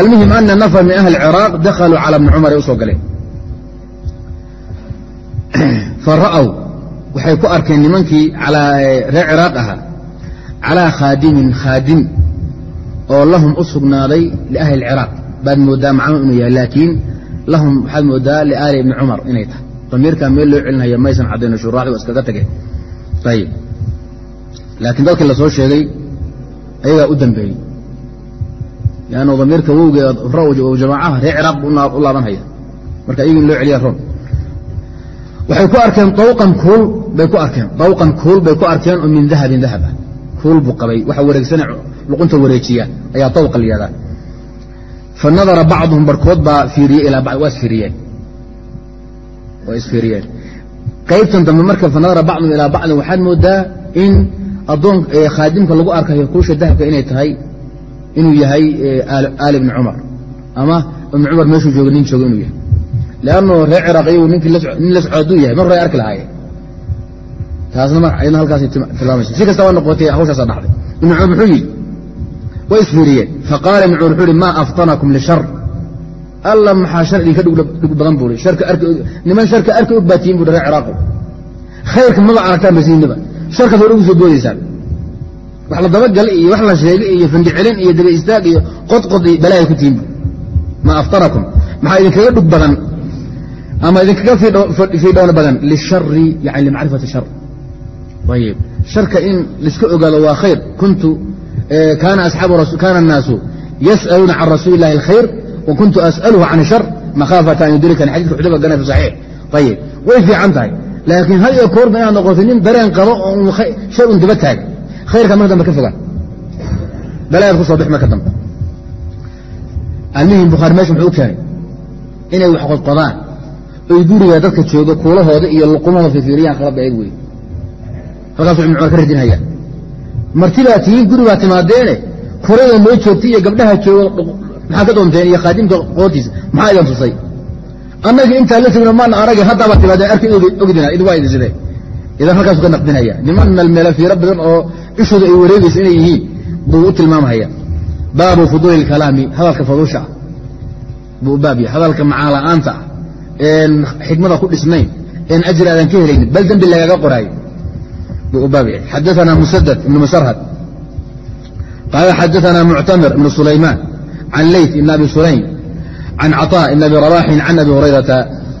almuhim ana nafar min ahli ciraaq dakhaluu cala bni cumar ay u galeen. Fa ra'w waxay ku arkeen nimankii reer ciraaq ahaa calaa khaadimin khaadim oo lahum u sugnaaday liahli اlciraaq baad moodaa macnuu inuu yahay laakiin lahum waxaad moodaa liaali ibni cumar inay tahay. Damiirkaa meel loo celinaya maysan caddayno shuraaxdi waa iskaga tageen. Ayib laakiin dadkii la soo sheegay ayagaa u dambeeyey. Lannu damiirka wowge jamaacaha reer ciraaq u laabanhaya. Marka ayaga in loo celiya ron waxay ku arkeen dawqan kuul bay ku arkeen. Dawqan kuul bay ku arkeen oo min dahabin dahab ah kuul buu qabay. Waxa wareegsane luqunta wareejiya ayaa dawqa la fa nadara bacduhum barkood baa fiiriyey ilaa bacd waa isfiiriyeen waa isfiiriyeen qaybtan dambe marka fa nadara bacduhum ilaa bacdin waxaad moodaa in khaadimka lagu arkayo kuusha dahabka inay tahay inuu yahay aali ibni cumar ama ibni cumar meeshuu jooga nin jooga inuu yahay. Leannu reer ciraaq iyagu nin la socdo yahay mar hore arki lahaayeen. Taasna ayadna halkaasay tilmaamaysa si kastaba noqotay hawshaasaa dhacday. Ibnu cumar muxuu yidhi way isfiiriyeen faqaala ibnu cumar wuxuu yihi maa aftanakum lishar alla maxaa shar idinka dhug badan buu niman sharka arki og baatiyin bu reer ciraaqo khayrka maba aragtaan basiinaba sarkaas hore ugu soo boodaysaa wax la dabagal iyo wax la sheego iyo fandhicelin iyo daba istaag iyo qodqod iyo balaya ku tiimbi ma aftarakum. Maxaa idinkaga dhug badan? Ama idinkaga fiidhoon badan? Lishari yani limacrifati shar. Ayib sharka in laiska ogaado waa khayr. Kuntu eh, kaana asxaabu kaana annaasu yas'aluuna can rasuuli illahi alkhayr wa kuntu as'aluhu can ashar makhaafata an yudrikani xadidka xudaba gana fi saxiix. Ayib way fiican tahay laakiin had iyo koorba inaad noqoto nin dareen qabo oo shay un daba taaga khayrka marka dambe ka fogaan. Balaayaad ku soo bix marka dambe. Almihim bukhaari meesha muxuu u keenay inay wax qodqodaan oy guriga dadka jooga kuulahooda iyo luqumahooda fifiiriyaan khalad eeg wey halkaasuu ibn cumar ka radinhaya martibaa tihiin guri baa timaadeene kurada noo joogtay iyo gabdhaha jooga maxaa ka doonteen iyo khaadimka qoortiisa maxaa idan tusay annagii intaa la tegno maana aragin haddaabaa timaadeen arki ogdina id waa idin sidee idan halkaasuu ka naqdinaya. Niman melmela fiiro badan oo ishooda ay wareegaysa inay yihiin buu u tilmaamhaya baabu fuduuli ilkalaami hadalka faduusha ah buu baab yahay. Hadalka macaala'aanta ah een xikmada ku dhisnayn een ajri aadan ka helaynin bal dembi lagaga qoraayo buu u baab yahay. Xadaثana musadad ibn musarhad. Qaala xadaثana muctamir ibn sulaymaan can leyt ibn abi sulaym can caطاء ibn abi rabaxin can abi hurayrata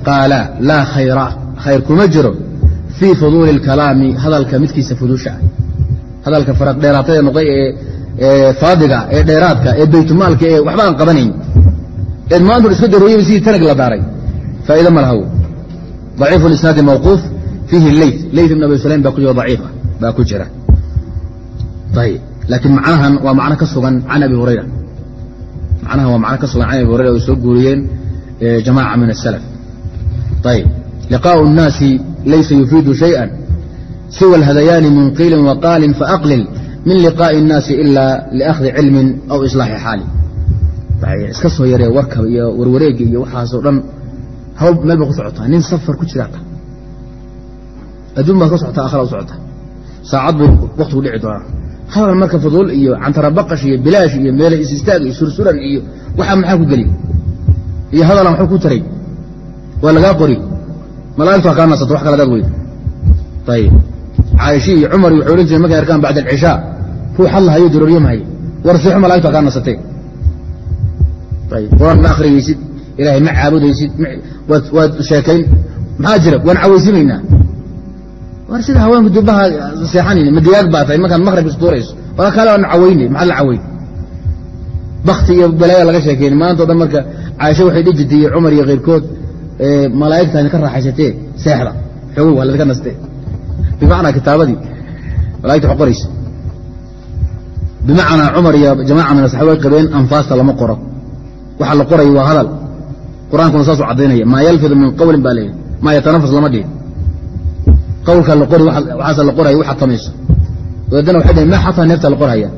qaala laa khayra khayr kuma jiro fii fuduuli اlkalaami hadalka midkiisa fuduusha ah hadalka faraq dheeraatade noqday ee faadiga ee dheeraadka ee baytumaalka ee waxba aan qabanayn eed maanta iska darooyaba sidii tanag la daaray faa'iida ma lahaw ضaciifu isnaadi mawquuf fiihi leyt leyt ibn abi sulaym baa ku jiro daciifa baa ku jira ayb laakiin macnahan waa macno ka sugan can abi hurayra macnahan waa macno ka sugan can abi hurayra ay soo guuriyeen jamaaca min asalaf ayb liqaءu الnaasi laysa yufiidu shayئa siwa اlhadayaani min qiilin waqaalin faaqlil min liqaaءi الnaasi ila liakhdi cilmin aw islaaxi xaali iska soo yaree warkaba iyo warwareega iyo waxaasoo dhan hawl meel ba ku socotaa nin safar ku jiraata adduun baad ka socotaa akhra u socota saacad buu waktigu dhici doonaa hadal marka fuduul iyo cantarabaqash iyo bilaash iyo meele isistaag iyo sursuran iyo waxaa maxaa ku geli iyo hadalaan waxba ku taray. Waa lagaa qori. Malaa'igtu ha kaa nasato wax kala daad weyd ayib caaisha iyo cumar iyo waxay markay arkaan bacda alcishaa ruux hadlahayo duroryamhayo war seexo malaigtu ha kaa nasatee ayib qur'aan ma akhriyeysid ilaahay ma caabudaysid waad sheekayn. Maxaa jira? Waan cawaysimaynaa war sida haweenku dubaha seexanayna madigaag baa tahay markaad maqrib istuurayso wala kaale aan cawaynay maxaa la cawayn bakti iyo balaaya laga sheekeyn maanta o dhan marka caaisha waxay dhihi jirtay iyo cumar iyo keyrkood malaa'igtaani ka raaxaysatee seexda. Xogow waa ladinka nastee. Bimacnaa kitaabadii malaigta wax qoraysa. Bimacnaa cumar iyo jamaaca min asaxaaba way qabeen anfaasta lama qoro. Waxa la qorayo waa hadal. Qur'aankuna saasuu caddaynaya maa yalfidu min qawlin baa leeyahy maa yatanafas lama dhihin qawlka la qori waxaase la qoraya waxaad samayso dabeedana waxay dhaheen ma xataa neefta la qorhaya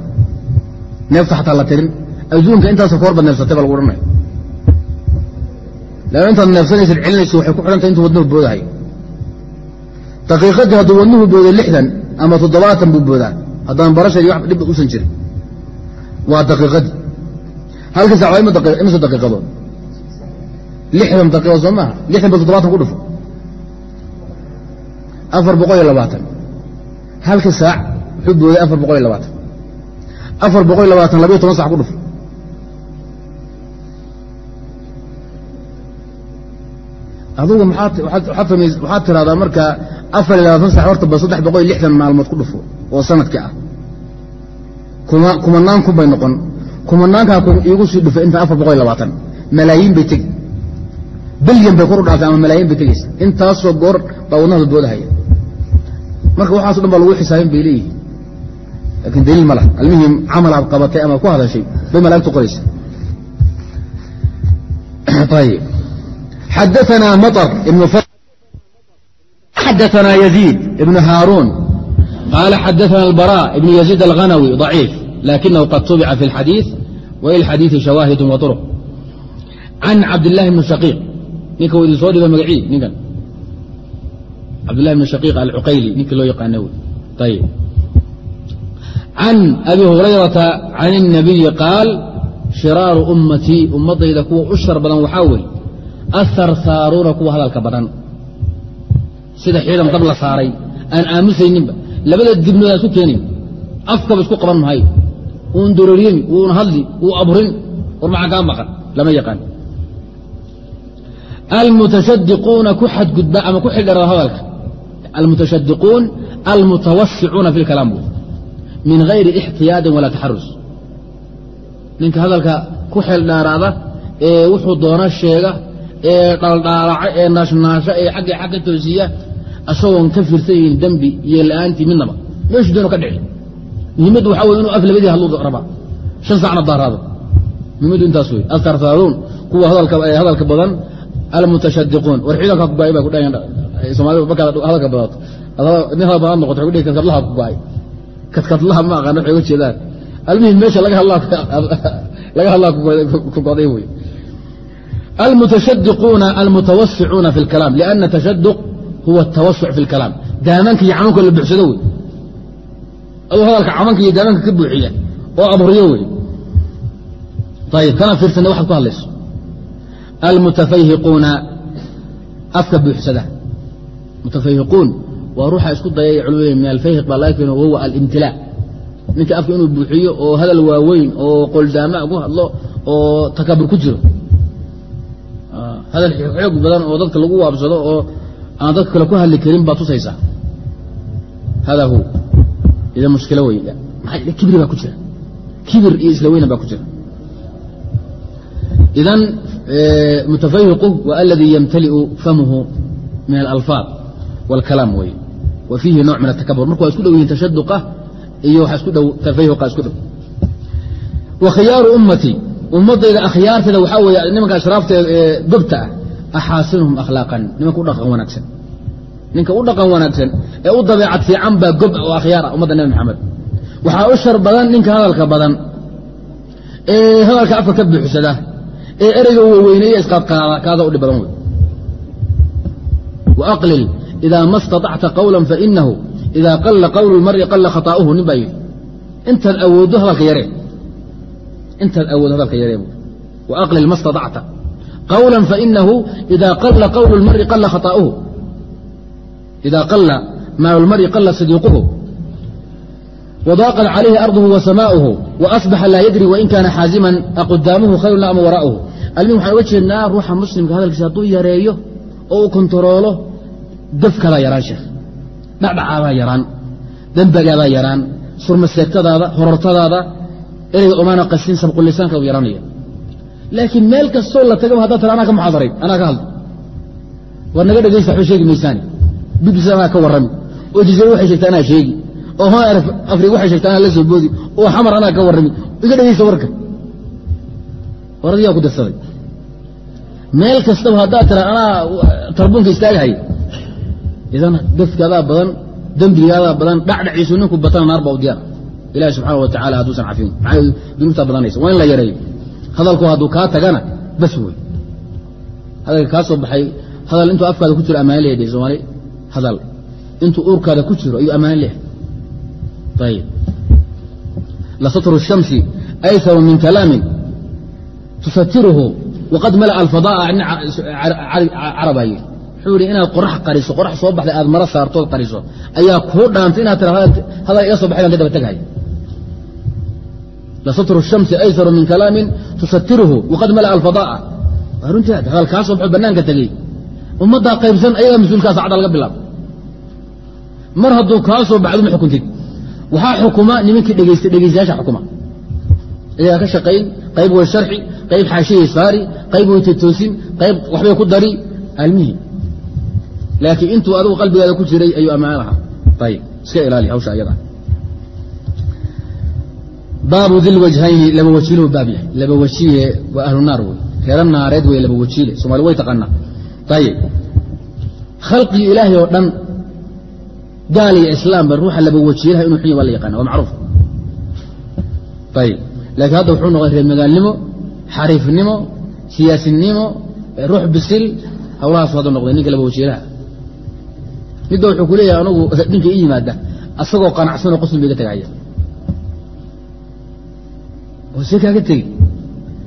neefta xataa la tirin. Adduunka intaasoo ka horbaad neefsatay baa lagu odhanaya leanna intaad neefsanaysid celinayso waxay ku xidhantahay intuu wadnuhu boodahayo daqiiqadii hadduu wadnuhu booday lixdan ama toddobaatan buu boodaa haddaan barashaedi wax dhib usan jirin. Waa daqiiqadii. Halka sac waa imise daqiiqadood? Lixdan daqiiqo soo maaha. Lixdan ba toddobaatan ku dhufo afar boqol iyo labaatan. Halka saac wuxuu booday afar boqol iyo labaatan. Afar boqol iyo labaatan labayo toban sac ku dhufo adugu waxaad tiraahdaa markaa afar iyo labaatan sac horta ba saddex boqol iyo lixdan maalmood ku dhufo oo sannadkii ah. Kumanaan kun bay noqon. Kumanaankaa iigu sii dhufay inta afar boqol iyo labaatan. Malaayiin bay tegi. Bilyan bay kor u dhaafay ama malaayiin bay tegeysa intaasoo goor baa wadnahda boodahaya marka waxaaso dhan baa lagu xisaabin bay leeyihin laakiin daliil ma lah almihim camal aad qabatay ama ku hadashay bay malaigtu qoraysa ayb xadaanaa maطr xadaanaa yaziid ibnu haaruun qaala xadaana albara ibnu yaziid alghanawi ضaciif lakinahu qad tubica fi اlxadiiث walilxadiiثi shawaahid waطurq can cabdillahi bni shaqiiq ninka uu idin soo dhigo magacii ninkan cabdillahi bni shaqiiq alcuqayli ninkii loo yaqaana ayib can abi hurayrata can الnabiyi qaal shiraaru ummatii ummaddayda kuwa u shar badan waxaa weeye aharsaaruuna kuwa hadalka badan. Sida xiidan dab la saaray aan aamusayninba labada dibnood aan isku keenayn afkaba isku qaban mahayo uun dororyemi uun hadli uu abrin war maxaa kaa maqan lama yaqaan. Almutashadiquuna ku xadgudba ama ku xildhara hadalka almutashadiquun almutawasicuuna fi lkalaam buy min hayri ixtiyaadin walaa taxarus ninka hadalka ku xeeldhaaraada ee wuxuu doona sheega ee dhaldhaalaca ee naashnaasha ee xagga xagga toosiya asagoon ka fiirsan yihiin dembi iyo la'aantii midnaba meeshuu doona ka dhici muhimaddu waxaa wey inuu af labadii hadlu rabaa shan saacna daaraado muhimaddu intaas wey altarsaaruun kuwa hadalka badan almutashadiquun war ciidankaa ku go'ay baa kudhayan soomaalida markaad hadalka badato nin hadal badan noqoto waxay ku dhihi kadkadlaha ku go'ay kadkadlaha ma aqaan waxay uga jeedaan almihim meesha laga hadlaa ku goday wey almutashadiquuna almutawasicuuna fi اlkalaam lianna tashaduq huwa atawasuc fi اlkalaam daamanka iyo camanka la buuxsado wey aduu hadalka camanka iyo daamanka ka buuxiya oo abriyo wey ayib kana fiirsana waxaad ku hadlayso almutafayhiquuna afka buuxsada mutafayhiquun waa ruuxa isku dayay culmada min alfayhiq baa laga keeno wahuwa alimtilaa ninka afka inuu buuxiyo oo hadal waaweyn oo qoldaama ku hadlo oo takabur ku jiro hadal xoog badan oo dadka lagu waabsado oo aan dadka kale ku hadli karin baad tusaysaa hada hu ida mushkilo wey kibri baa ku jira kibir iyo isla baa ku jira idan mutafayhiqu waa aladii yamtali'u famuhu min alalfaad wاlkalaam wey wa fiihi nooc min atakabur marka waa isku dhow yihiin tashaduqa iyo waxaa isku dhow tafayhuqa isku dhow wa khiyaaru ummatii ummaddayda akhyaarteeda waxaa weeye nimanka ashraafteeda ee gobta ah axaasinuhum akhlaaqan nimanka u dhaqan wanaagsan ninka u dhaqan wanaagsan ee u dabeecad fiican baa gob oo akhyaar ah ummadda nebi maxamed waxaa u shar badan ninka hadalka badan ee hadalka afka ka buuxsada ee ereyga waweyneeya isqaadqaada kaada u dhib badan wey waaqlil idaa ma staطacta qawla fainahu idaa qalla qawlu lmari qalla khata'uhu nin baa yidhi. Intaad awooddo hadalka yaree. Intaad awooddo hadalka yaree waaqlil ma staطacta qawla fainahu idaa qalla qawlu lmari qalla khata'uhu. Idaa qalla maalu lmari qalla sidiiquhu وضاقت عليه أرضه وسماؤه وأصبح لا يدري وإن كان حازما أقدامه خير أم وراءه المهم waxaan uga jeednaa ruuxa muslimka hadalkiisa hadduu yareeyo oo uu kontaroolo dafkadaa yaraan sheekh dhacdhacaadaa yaraan dembagaadaa yaraan surmaseegtadaada horortadaada ereyga omaana qasin sabqulisaanka u yaraanaya laakiin meel kastoo la tagaba haddaa tara anaa ka muxaadarayn anaa ka hadlo war naga dhegaysta waxba sheegi maysaani bbc anaa ka warrami oo jizare waxay sheegta anaa sheegi oo hon afrig waxay sheegta anaa la soo boodi oo xamar anaa ka warrami iga dhegaysta warka. Waradiyaa ku dirsaday meel kastaba haddaad tira anaa tarbuunka istaagahaya idan dafkaadaa badan dembigaadaa badan dhacdhaciisu ninku batana naar baa u diyaar. Ilahi subxaana wa tacala hadduusan cafin maxaa dunuubtaa badanaysa waa in la yareeyo hadalku hadduu kaa tagana bas wey hadalka kaa soo baxay hadal intuu afkaada ku jiro ammaan leeyahay soomaali hadal. Intuu uurkaada ku jiro ayuu ammaan leeyahay ayib lasatru الshamsi aysaru min kalaamin tusatiruhu waqad mala'a alfada'a carabaa yidhi wuxuu ihi inaad qorax qariso qorax soo baxday aad maro saartood qariso ayaa kuu dhaantay inaad tira hadal iga soo baxay baan ka daba teghay lasatru shamsi aysaru min kalaamin tusatiruhu waqad mala'a alfadaa'a waa runtii hadal kaa soo baxo bannaanka tegey ummaddaa qaybsan ayagaa mas'uulkaa saacadda laga mar hadduu kaa soo baxdo ma waxaa xukuma nimankii dhegeystay dhegeystayaasha xukuma ayagaa ka shaqayn qayb way sharxi qayb xaashiyay saari qayb way tatoosin qayb waxbay ku dari almihim laakiin intuu adigu qalbigaada ku jiray ayuu ammaan lahaa ayib iska ilaali hawsha ayada baabu dilwajhayni laba wajiiluhu baab yahay laba wajiye waa ahlu naar wey reero naareed wey laba wajiile somaali way taqaanaa ayib khalqigii ilaahay oo dhan gaal iyo islaamba ruuxa laba wajiilaha inuu xunya waa la yaqana waa macruuf. Ayib laakiin hadda wuxuu noqday reer magaalnimo xariifnimo siyaasinimo ruux bisil hawlahaasu hadda noqday ninka laba wajiilaha midda wuxuu ku leeyahay anugu ninka ii yimaada asagoo qanacsanoo qoslin ba iga tegaya oo see kaaga tegi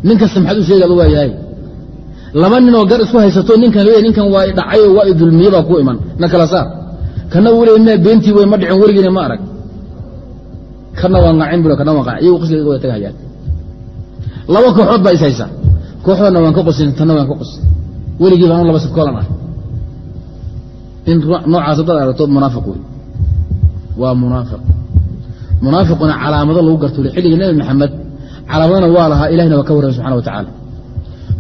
nin kasta u sheegaaba waa yahay. Laba ninoo gar isku haysato ninkan leeyahy ninkan waa i dhacay oo waa i dulmiye baa ku iman. Na kala saar kana wuu beentii wey ma dhicin weligiina ma arag. Kana waa nacin bu kana waa qac iyagu qosliga iga wada tegahayaan laba kooxood baa is haysa. Waan ka qosin tanna waan ka qosin weligiiba anu laba sibkoolan ah in noocaas haddaad aragto munaafiq wey waa munaafiq. Munaafiquna calaamado lagu garto xilliga nebi maxamed. Calaamadana waa lahaa ilahina waa ka warramay subxana wa tacaala.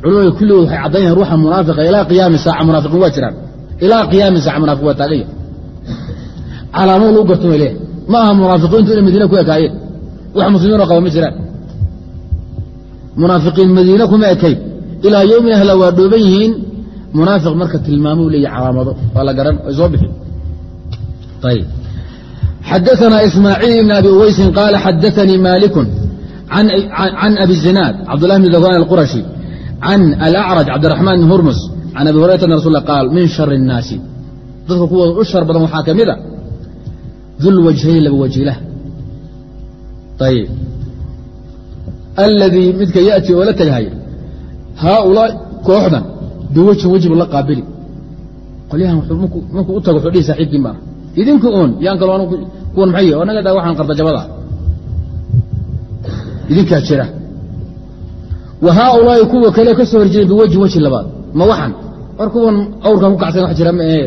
Culimada kulligood waxay caddaynayaan ruuxa munaafiqa ilaa qiyaami saaca munaafiqiin waa jiraan. Ilaa qiyaami saaca munaafiq waa taaganya calaamado lagu garto way leeyahay ma aha munaafiqiintu inay madiina ku ekaayeen wax muslimiinoo qaba ma jiraan munaafiqiin madiine kuma ekayn ilaa yowmin ahla waa dhooban yihiin munaafiq marka tilmaamuu leeyahy calaamado waa la garan way soo bixi ayb xadaثna ismaaciil ibn abi uweysin qaala xadaثanii maaliku can abi zinaad cabdullah bn zakwan alqurashi can alacraj cabdiraxmaan bn hurmus can abi hurayrata an rasul qaal min shar الnaasi dadka kuwooda u shar badan waxaa ka mid a dulwajhayn laba wajilah ayb aladii midka yaأti oo la tegahaya haaulaa kooxdan biwajhin weji bu qaabili qolyahan markuu u tago wuxuu dhihi saaxiibkiin baa idinku uun yaan kalo kuwan maxay oo naga daa waxaan qardajabada idinkaa jira wa haaulaa'i kuwa kale ka soo horjeeda biwajhin weji labaad ma waxan war kuwan awrkan ku kacsan wax jira ma ahe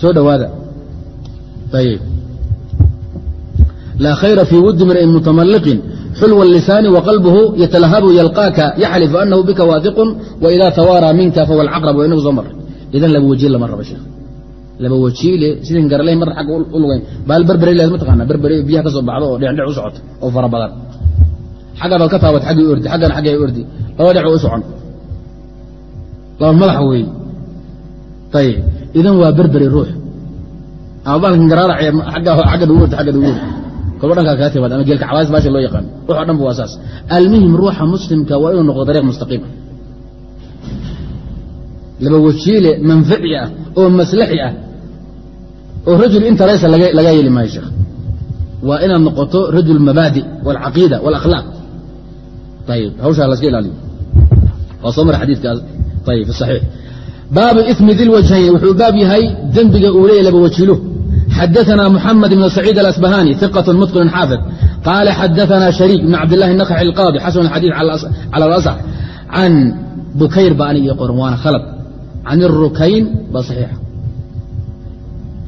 soo dhowaada ayib laa khayra fii wudi mri'in mutamalliqin xulwa lisaani waqalbuhu yatalahabu yalqaaka yaxlifu anahu bika waadiqun waida tawaaraa minka fahuwa alcaqrab inagu soo maray idan laba wajiil lama raba sheekh laba wajiile sidin garaley mar agga u baal berbere leed ma taqaana berbere biyaha ka soo baxdo oo dhindhic u oo fara badan xagga baad ka taabat xaggii ordi xaggana xaggay ordi laba dhec u socon laba madax weeye ayib idan waa berberi ruux ama baalkan garaarac agga dhugu ordi agga dhugu ordi kolba dhankaa kaga timaad ama geelka cabaas baasha loo yaqaano ruux o dhan waa saas almuhim ruuxa muslimka waa inuu noqdo dariiq mustaqiima laba wajiile manfaci ah oo maslaxi ah oo rajul interesa laga yeeli maayo sheekh waa inaad noqoto rajul mabaadi wاlcaqiida wاlakhlaaq ayib hawshaa laska ilaaliyo. Waa soo mara xadiikaas ayib saxiix. Baabu ismi di lwajhayn wuxuu baab yahay dembiga uu leeyahy laba wajiilo xadaثna mحamed بn سacيid الأsbahani ثiqة mتqن xاafظ qala xadaثna شharيك بn cabd الlahi النkxi الqاضي xasn الxadيiث calى الأsx can bukayr ba aniga ii qoran waana khalad can الrukayn ba صaxiixa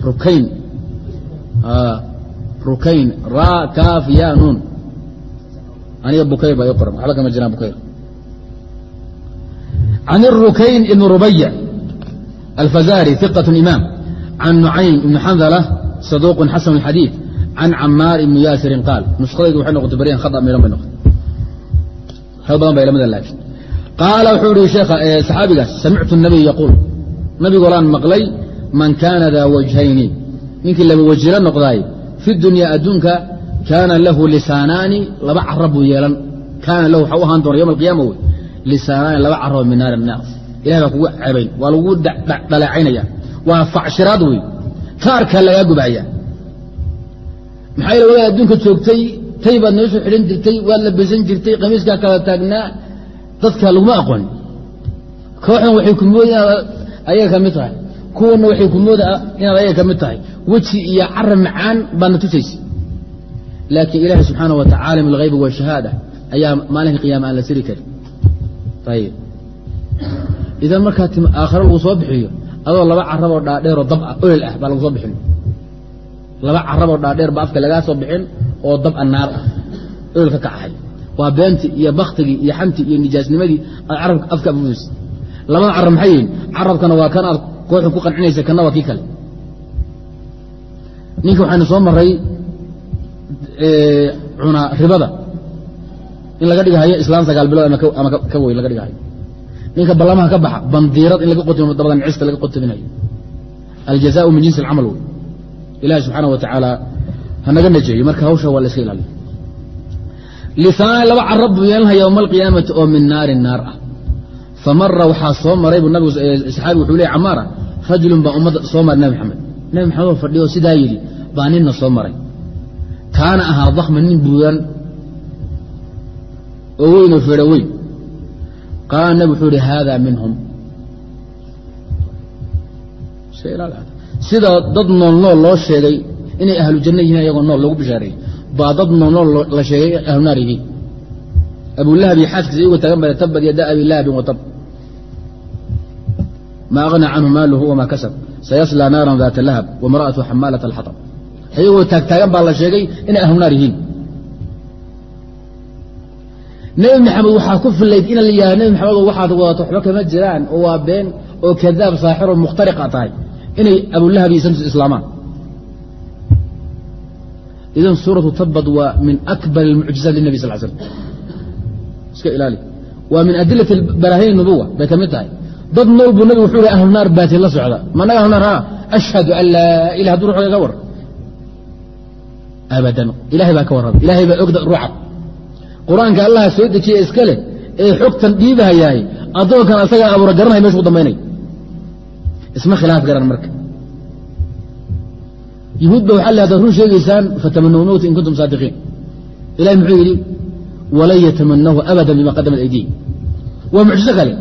rukayn rukayn ra kaaf ya nuun aniga bukayr baa ii qoran waxba kama jiraan bukayr can الrukayn ibn rubayc alfazari ثiqة imaam can nucaym ibni xandala saduuqun xasan اxadiid can camaar ibni yaasirin qaal nushadaydu waxay noqotay baryan khada miran bay noqotay rag badan bay lamida laakiin qaala wuxuu ihi sheekha saxaabigaas samictu nabiy yaquul nabigolaan maqlay man kaana daa wajhayni ninkii laba wajila noqdaay fi dunyaa adduunka kaana lahu lisaanaani laba cara buu yeelan kaana lahu waxaa u ahaan doona yom alqiyama wey lisaanaani laba caro min naari naas ilahay baa kugu ceebayn waa lagu dhaleecaynaya waa facshiraad wey kaarkaa lagaa gubaya maxaa yeel wadaad adduunka joogtay tay baad noo soo xidhan jirtay waad labesan jirtay qamiiskaa kala taagnaa dadka laguma aqoon. Kooxdan waxay ku mooda inaad ayaga ka mid tahay. Kuwana waxay ku mooda inaad ayaga ka mid tahay. Weji iyo cara macaan baadna tusaysa laakiin ilaahi subxaanah wa tacala caalim alghaybi washahaada ayaa maalinka qiyaama aan la siri karin. Ayib idan markaa aakhare lagu soo bixiyo adoo laba caraboo dhaadheeroo dab ah olol ah baa lagu soo bixin. Laba caraboo dhaadheer baa afka lagaa soo bixin oo dab naar ah. Olol ka kacahay waa beentii iyo baktigii iyo xantii iyo nijaasnimadii aad afka afuufaysa labada carab maxay yihiin carabkana waa kan aad kooxu ku qancinaysa kana waa kii kale. Ninka waxaynu soo maray cunaa ribada. In laga dhigahayo islaan sagaal bilood ama ka weyn laga dhigahayo ninka ballamaha ka baxa bandiirad in laga qotimo dabada nicista laga qotominayo aljazaau min jinsi alcamal wey ilahi subxaana wa tacaala hanaga najeeyo marka hawsha waa la iska ilaaliyo. Laba carab buu yeelanaya yowma alqiyaamati oo min naarin naar ah. Famara waxaa soo maray buu nabigu saxaabi wuxuu leey camaara rajulun baa ummadda soo maray nabi maxamed nabi maxamed oo fadhiyo sidaa yidhi baa ninna soo maray. Kaana ahaa dakma nin buuran oo weyn oo feedho weyn qaala nabig wuxuu ihi haada minhum sida dad nool nool loo sheegay inay ahlu janno yihiin ayagoo nool lagu bishaareeyey baa dad nool nool la sheegay inay ahlu naar yihiin abulahab iyo xaaskiisa iyagoo tagan bada tabad yada abi lahabin watab ma agna canhu maaluhu wamaa kasab sayaslaa naaran daata lahab wamra'atu xamaalat alxatab ayagoo taagtaagan baa la sheegay inay ahlu naar yihiin nebi maxamed waxaa ku filayd ina la yidhahdo nebi maxamed waxaad wadato waxba kama jiraan oo waa been oo kadaab saaxiro mukhtariqa tahay. Inay abulahab iyo samtis islaamaan. Idan suuratu tabad waa min akbar almucjizaat linabi sal slam iska ilaali. Waa min adilati baraahin nubuwa bay ka mid tahay. Dad nool buu nabigu wuxuu hi ahlu naar baatin la socda. Managa ahlu naar ha ashhadu an laa ilah hadduu ruuxooda ka war. Abadan ilahay baa ka warrabay ilahay baa ogda ruuxa qur'aanka allaha soo dejiye iska leh ee xogtan dhiibahayaay addoonkan asagaa abuura garanaya meshu ku dambaynay. Isma khilaaf garan marka. Yuhuud ba waxa le hadaad run sheegaysaan fatamanaw mowta in kuntum saadiqiin. Ilahi muxuu yidhi walan yatamanahu abadan bima qadamat aydiihim. Waa mucjiso kale.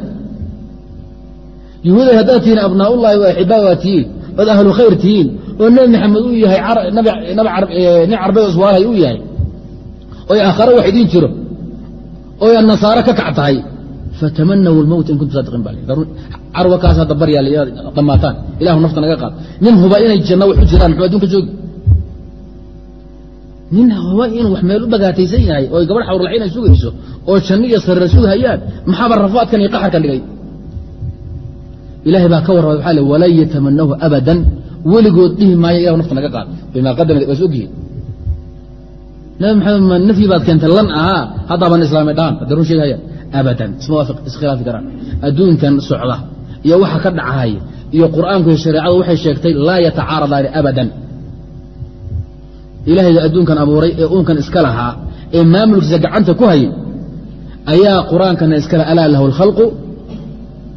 Yuhuuday haddaad tihiin abnaaullahi wa axibaa waa tihiin ood ahlu khayr tihiin oo nebi maxamed uu yahay nin carbeed iswaalhay uu yahay oy aakhare wax idiin jiro oy nasaare ka kac tahay fatamanaw lmowta in kuntum saadiqiin baa carwa kaas hadda baryaal dhammaataan ilahu nafta naga qaad. Nin huba inay janno wax u jiraan muxuu adduunka joogi? Nin huba inuu wax meel u bagaataysan yahay oo gabadh xawrlaxin ay sugayso oo janno iyo sarira sugahayaan maxaaba rafaadkan iyo qaxarkan dhigay? Ilahay baa ka warrabay waxaa le walan yatamanahu abadan. Weligood dhihi maayo ilahu nafta naga qaad. Bimaa qadama waa is ogyihiin nabi maxamed ma nafyi baad keentay lan ahaa haddaaban islaamay dhaan hadda run sheegahaya abadan isma iskhilaafi karaan adduunkan socda iyo waxa ka dhacahaya iyo qur'aanku iyo shareecadu waxay sheegtay laa yatacaaradaani abadan. Ilaahayga adduunkan abuuray ee uunkan iska lahaa ee maamulkiisa gacanta ku hayay ayaa qur'aankana iskale alaa lahu alkhalqu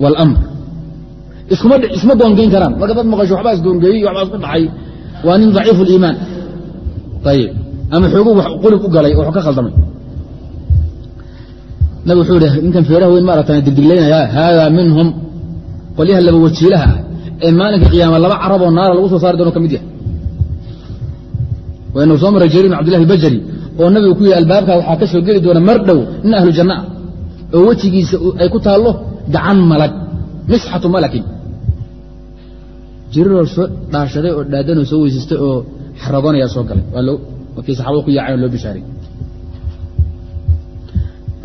waalamr isma goongeyn karaan. Marka dad maqasho waxbaa isgoongeeyey waxbaa isku dhacay. Waa nin daciifu liimaan ayib ama xoogu wax qulub u galay oo ka khaldamay. Nabig wuxuu ihi ninkan feeraha weyn maaragta digdiglaynaya haadaa minhum. Qolyaha laba wajiilaha ah ee maalinka qiyaama laba caraboo naara lagu soo saari doono ka mid yahay. Waynu soo maray jariir bin abdillahi bajari oo nabigu ku yihi albaabkaa waxaa ka soo geli doona mar dhow nin ahlu janna ah oo wejigiisa ay ku taallo gacan malag misxatu malakin. Jariiroo soo dhaashaday oo dhaadanoo soo weysaystay oo xaragonayaa soo galay waa kii saxabada ku yaaceen oo loo bishaaray.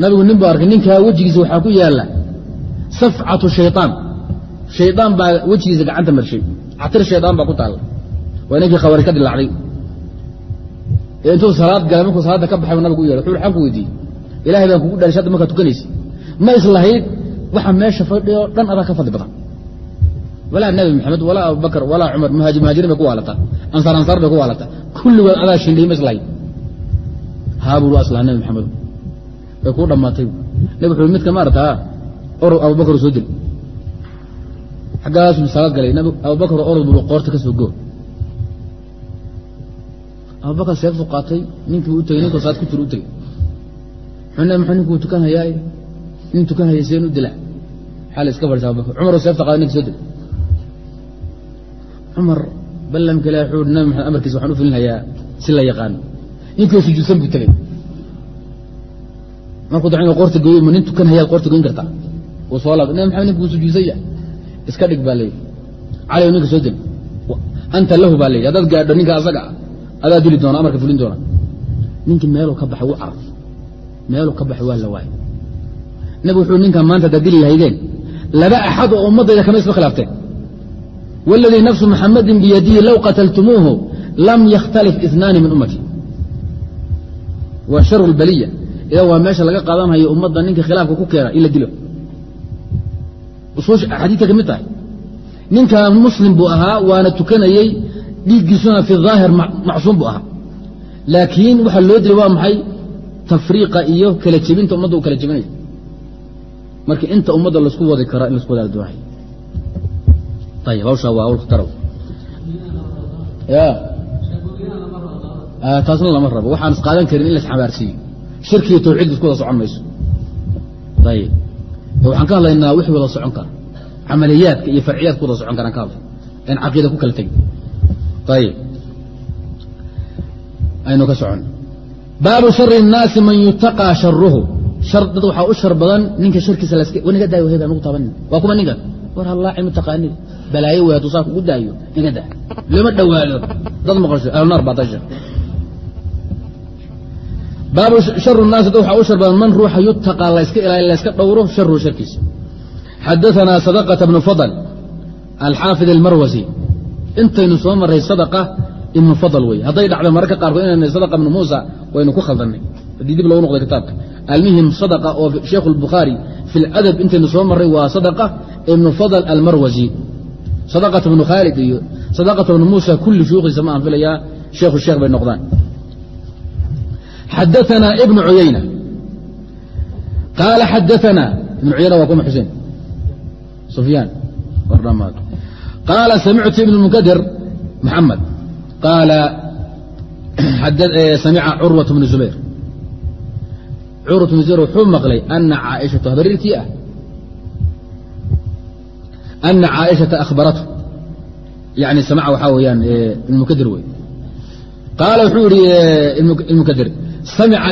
Nabigu nin buu arkay ninkaa wejigiisa waxaa ku yaalla safcatu shayaan shayaan baa wejigiisa gacanta marshay. Catir shayaan baa ku taalla. Waa ninkii khawari ka dilaacday ee intuu salaad galay markuu salaadda ka baxay nabigu u yeehay wuxuu xaan ku weydiiyey. Ilahay baan kugu hadda markaa tukanaysa ma islahayd waxa meesha fadhiyo dhan adaa ka fadli badan. Walaa nabi maxamed walaa abubakar walaa cumar muhaajiriin bay ku waalataa ansaar ansaar bay ku waalataa kulligood adaa shindhiy ma islahayd haaburu aslaha nabi maxamed way kuu dhammaatay nabig wuxuu midka maarata orod abubakar soo dil xaggaasuu salaad galay abubakar orod buu qoorta ka goo abubakar seeftu qaatay ninkii u tegey ninkuu salaad ku jiro u tegey muxuu nabi maxamed ninkuu tukan hayaay nin tukan hayay seen u dila maxaa la iska fadhisa abubakar cumaroo seefta qaaday ninka soo dil cumar ballamka ilah wuxuu nabi maxamed amarkiisa waxaan u fulinhayaa si la yaqaano ninkii sujuudsan buu tegey markuu da inu qorta gooyo ma nin tukan hayaad qorta goyn kartaa? Uu soo laab nabi maxamed ninkuu sujuudsanya iska dhig baa leeyihi cali ninka soo deli anta lahu baa leeyihi haddaad gaadho ninka asaga ah adaa dili doona amarka fulin doona. Ninkii meeluu ka baxay wuu caraf. Meeluu ka baxay waa la waayay. Nabi wuxuu ninkan maanta haddaad dili lahaydeen laba axad oo ummaddayda kama isma khilaafteen wاladii nafsu muxamadin biyadihi low qataltumuuhu lam yakhtalif inaani min ummati waa sharu اlbaliya idan waa meesha laga qaadanhayo ummadda ninka khilaafka ku keena in dilo usuusha xadiidka ka mid tahay ninkan muslim buu ahaa waana tukanayey dhiiggiisuna fi daahir macsuum buu ahaa laakiin waxaa loo dilay waa maxay tafriiqa iyo kala jebinta ummadda uu kala jebinayo marka inta ummadda la isku wadi karaa in lasku wadaala doonay ayib hawshaa waa hawl khataraw taasna lama rabo waxaan isqaadan karin in la isxabaarsiiyo shirkiiyo tawxiid isku wada socon mayso ayib waxaan ka hadlaynaa wixii wada socon kara camaliyaadka iyo farciyaadka wada socon karaan ka hadlay in caqiida ku kala tegin ayib aynu ka socon baabu shari الnaasi man yutaqaa sharuhu dad waxaa u shar badan ninka sharkiisa naga daayo hebel nagu taabanin waa kuma ninkan war hallaaci ma balaayo wey hadduu saa daayo. Iga da lama dhowaado. Dad maqasho alnaar baa tasha baabu sharu naasi dad waxaa u shar badan man ruuxa yutaqa layska ilaali layska dhowro sharuhu sharkiisa. Xadaanaa sadaqata bnu fadl alxaafid almarwasi intaynu soo maray sadaqa ibnu fadl wey. Hadday dhacda mararka qaarkood inayna sadaqa ibnu muusa waynu ku khaldannay. Haddii dib logu noqday kitaabka. Almuhim sadaqa oo sheikhu lbukhaari fi ladab intaynu soo maray waa sadaqa ibnu fadl almarwasi sadaqat ibnu khaalid iyo sadaqat ibnu muusa kulli shuyuukhdiisa ma aan filayaa sheekhu sheekh bay noqdaan. Xadaثana ibnu cuyayna qaala xadaثana ibnu cuyayna waa kuma xuseen sufyaan wardhamaad qaala samictu ibn munkadir maxamed qaala samica curwat bnu zubayr. Curwat bnu zubayr wuxuu maqlay ana caaishatu habarirtii ah ana caaishata akhbaratu yani samaca waxaa weeyaan ibn munkadir wey qaala wuxuu yihi ibn munkadir samica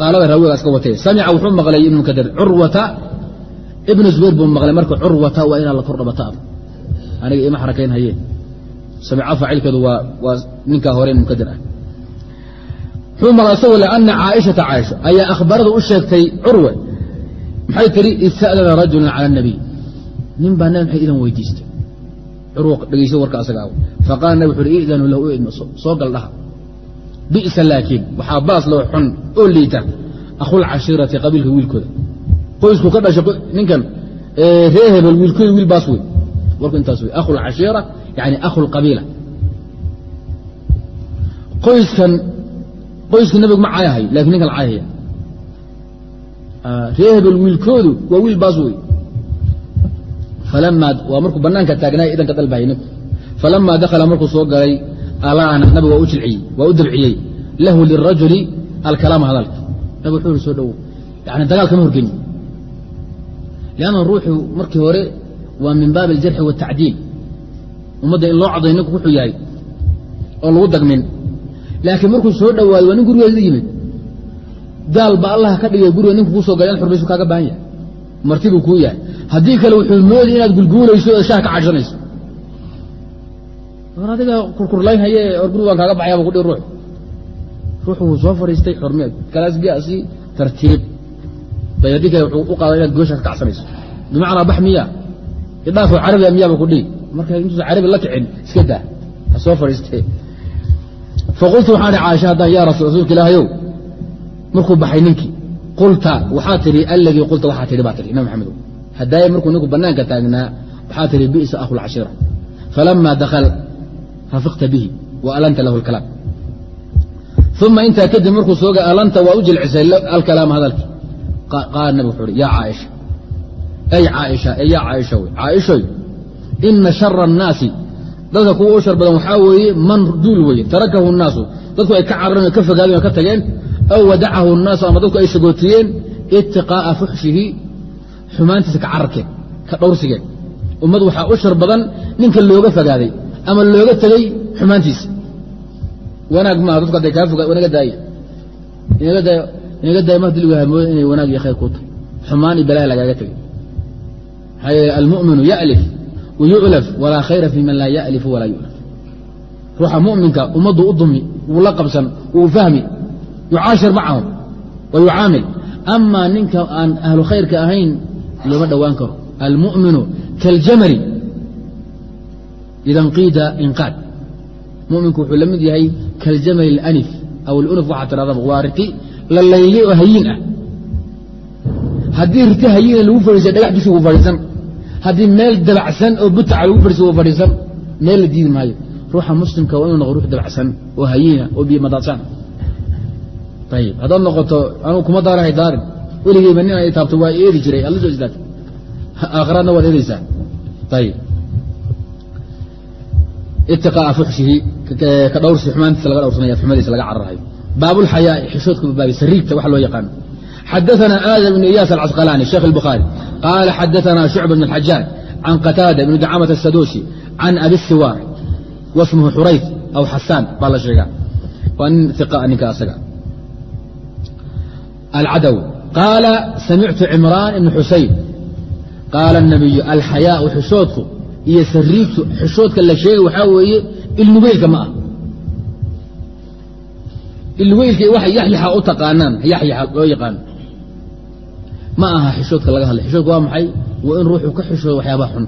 qaalada raawiga iska watay samica wuxuu maqlay ibn munkadir curwata ibnu zubayr buu maqlay marka curwata waa inaa la kor dhabata aniga ima xarakayn hayeen samica faacilkeedu waa waa ninkaa hore munkadir ah wuxuu maqlay isagoo le ana caaishata caaisha ayaa akhbarada u sheegtay curwe maxay tihi ista'dana rajulun cala anabiy nin baa nabi maxay idan weydiistay? Curwa dhegeysa warka asaga ah faqaala nabi wuxu uhi idanu lahu idmo soo gal bi'sa laakiin waxaa baas loo xun oo liita akhul qabiilka wiilkooda. Qoysku ka dhashay ninkan ree hebel wiilkooda wiil baas wey warku intaas wey akhu lcashiira yani qoyskan qoyskii nabigu ma caayahay laakiin ninkan caayahaya ree hebel wiilkoodu waa wiil baas wey waa markuu banaanka taagnaay idanka dalbahay ninku falamaa dakhala markuu soo galay alaana nabigu waa u dabciyey lahu lirajuli alkalaama hadalka nabig wuxuu ihi soo dhowo yani dagaal kama horgeni lanna ruuxu markii hore waa min baabi aljarxi waatacdiil ummadda in loo cadayo ninku wuxuu yahay oo lagu dagmin laakiin markuu soo dhowaayo waa nin gurigeeda yimid gaal ba allah ka dhigay guriga ninku kuu soo galay in xurmaysu kaaga baahan yahay marti buu kuu yahay haddii kale wuxuu moodi inaad gulguulayso oo shaah ka cashanayso war adiga kurkurlayn haye or guriga waan kaaga baxaya bu kudhi ruux. Ruuxu wuu soo fadhiistay xurmeed kalaasgaasi tartiib. Bay haddii kale wuxuu u qaaday inaad goosha ka kacsanayso bimacnaa bax miya idhaafo carabiga miyaaba ku dhihi. Marka intuusa carabi la kicin iska daa. Ha soo fadhiistee faqultu waxaan ihi caaisha haddaan yaa rasul rasuulka ilaahayow markuu baxay ninkii. Qulta waxaa tidhi alladii qulta waxaa tidhi baa tidhi nabi maxamedow hadaaye markuu ninku bannaanka taagnaa waxaa tidhi bi'sa akhu lcashiira falama dakal rafiqta bihi wa alanta lahu alkalaam. Uma intaa kadib markuu sooga alanta waa u jilcisay alkalaama hadalkii. Qaala nabig wuxuu uhi yaa caaisha. Ay caaisha ee yaa caaisha wey caaishoy ina shara annaasi dadka kuwa u shar badan waxaa weeye man duul weeye tarakahu nnaasu dadku ay ka carareen ka fogaadeen oo ka tageen aw wadacahu nnaasu ama dadku ay sagootiyeen itiqaa'a fuxshihi xumaantiisa ka cararkeen ka dhowrsigeen ummad waxaa u shar badan ninka looga fogaaday ama looga tegey xumaantiisa. Wanaag maaha dadku hadday kaa foga inaga daaya. Inaga daaya inaga daaya ma haddii lagu inay wanaag iyo khayr ku tahay. Xumaan iyo balaya lagaaga tegey maxaa yeele almu'minu ya'lif wa walaa khayra fi man laa ya'lifu walaa yu'laf. Ruuxa mu'minka ummaddu u dumi wuu la qabsan wuu fahmi yucaashir macahum wa yucaamil. Amaa ninka aan ahlu khayrka ahayn looma dhowaan karo. Almu'minu kaaljamali ida nqiida inqaad. Muminku wuxuu la mid yahay kaljamali اlanif aw alunuf waxaa tiradaba waa riti la laylay oo hayiin ah. Haddii riti hayiina lagu fadhiisay dhagax dushi wuu fadhiisan haddii meel dabacsan oo butaca lagu fadhiisay wuu fadhiisan meel la diidi maayo. Ruuxa muslimka waa inuu noqo ruux dabacsan oo hayiina oo biyo madaadsan ayib haddaad noqoto anuu kuma daarahay daarin weligeyba nin ay taabto waa eedi jiray alla soo istaagta aakhiraadna waad eedaysaa ayib itiqaa'a fuxshihi ka dhowrsi xumaantiisa laga dhowrsanaya xumadiisa laga cararayo baabulxayaai xishoodka baabi sariigta waxa loo yaqaano xadaثana aadam ibn iyaas alcasqalaani sheekh الbukhaari qaala xadaثana shucba bn اlxajaaj can qataada ibn dacamata الsadusi can abi siwaar wasmuhu xurayf aw xasaan baa la sheegaa waa nin iqa ninka asaga alcadaw qaala samictu cimraan ibn xusayn qaala الnabiyu alxayaau xishoodku iyo sariigtu xishoodka la sheegay waxaa weeye ilnugeylka ma ah ilnugeylka waxay yaxyaxa u taqaanaan yaxyaxa loo yaqaano ma aha xishoodka laga hadlay xishoodka waa maxay waa in ruuxu ka xishoodo waxyaabaha xun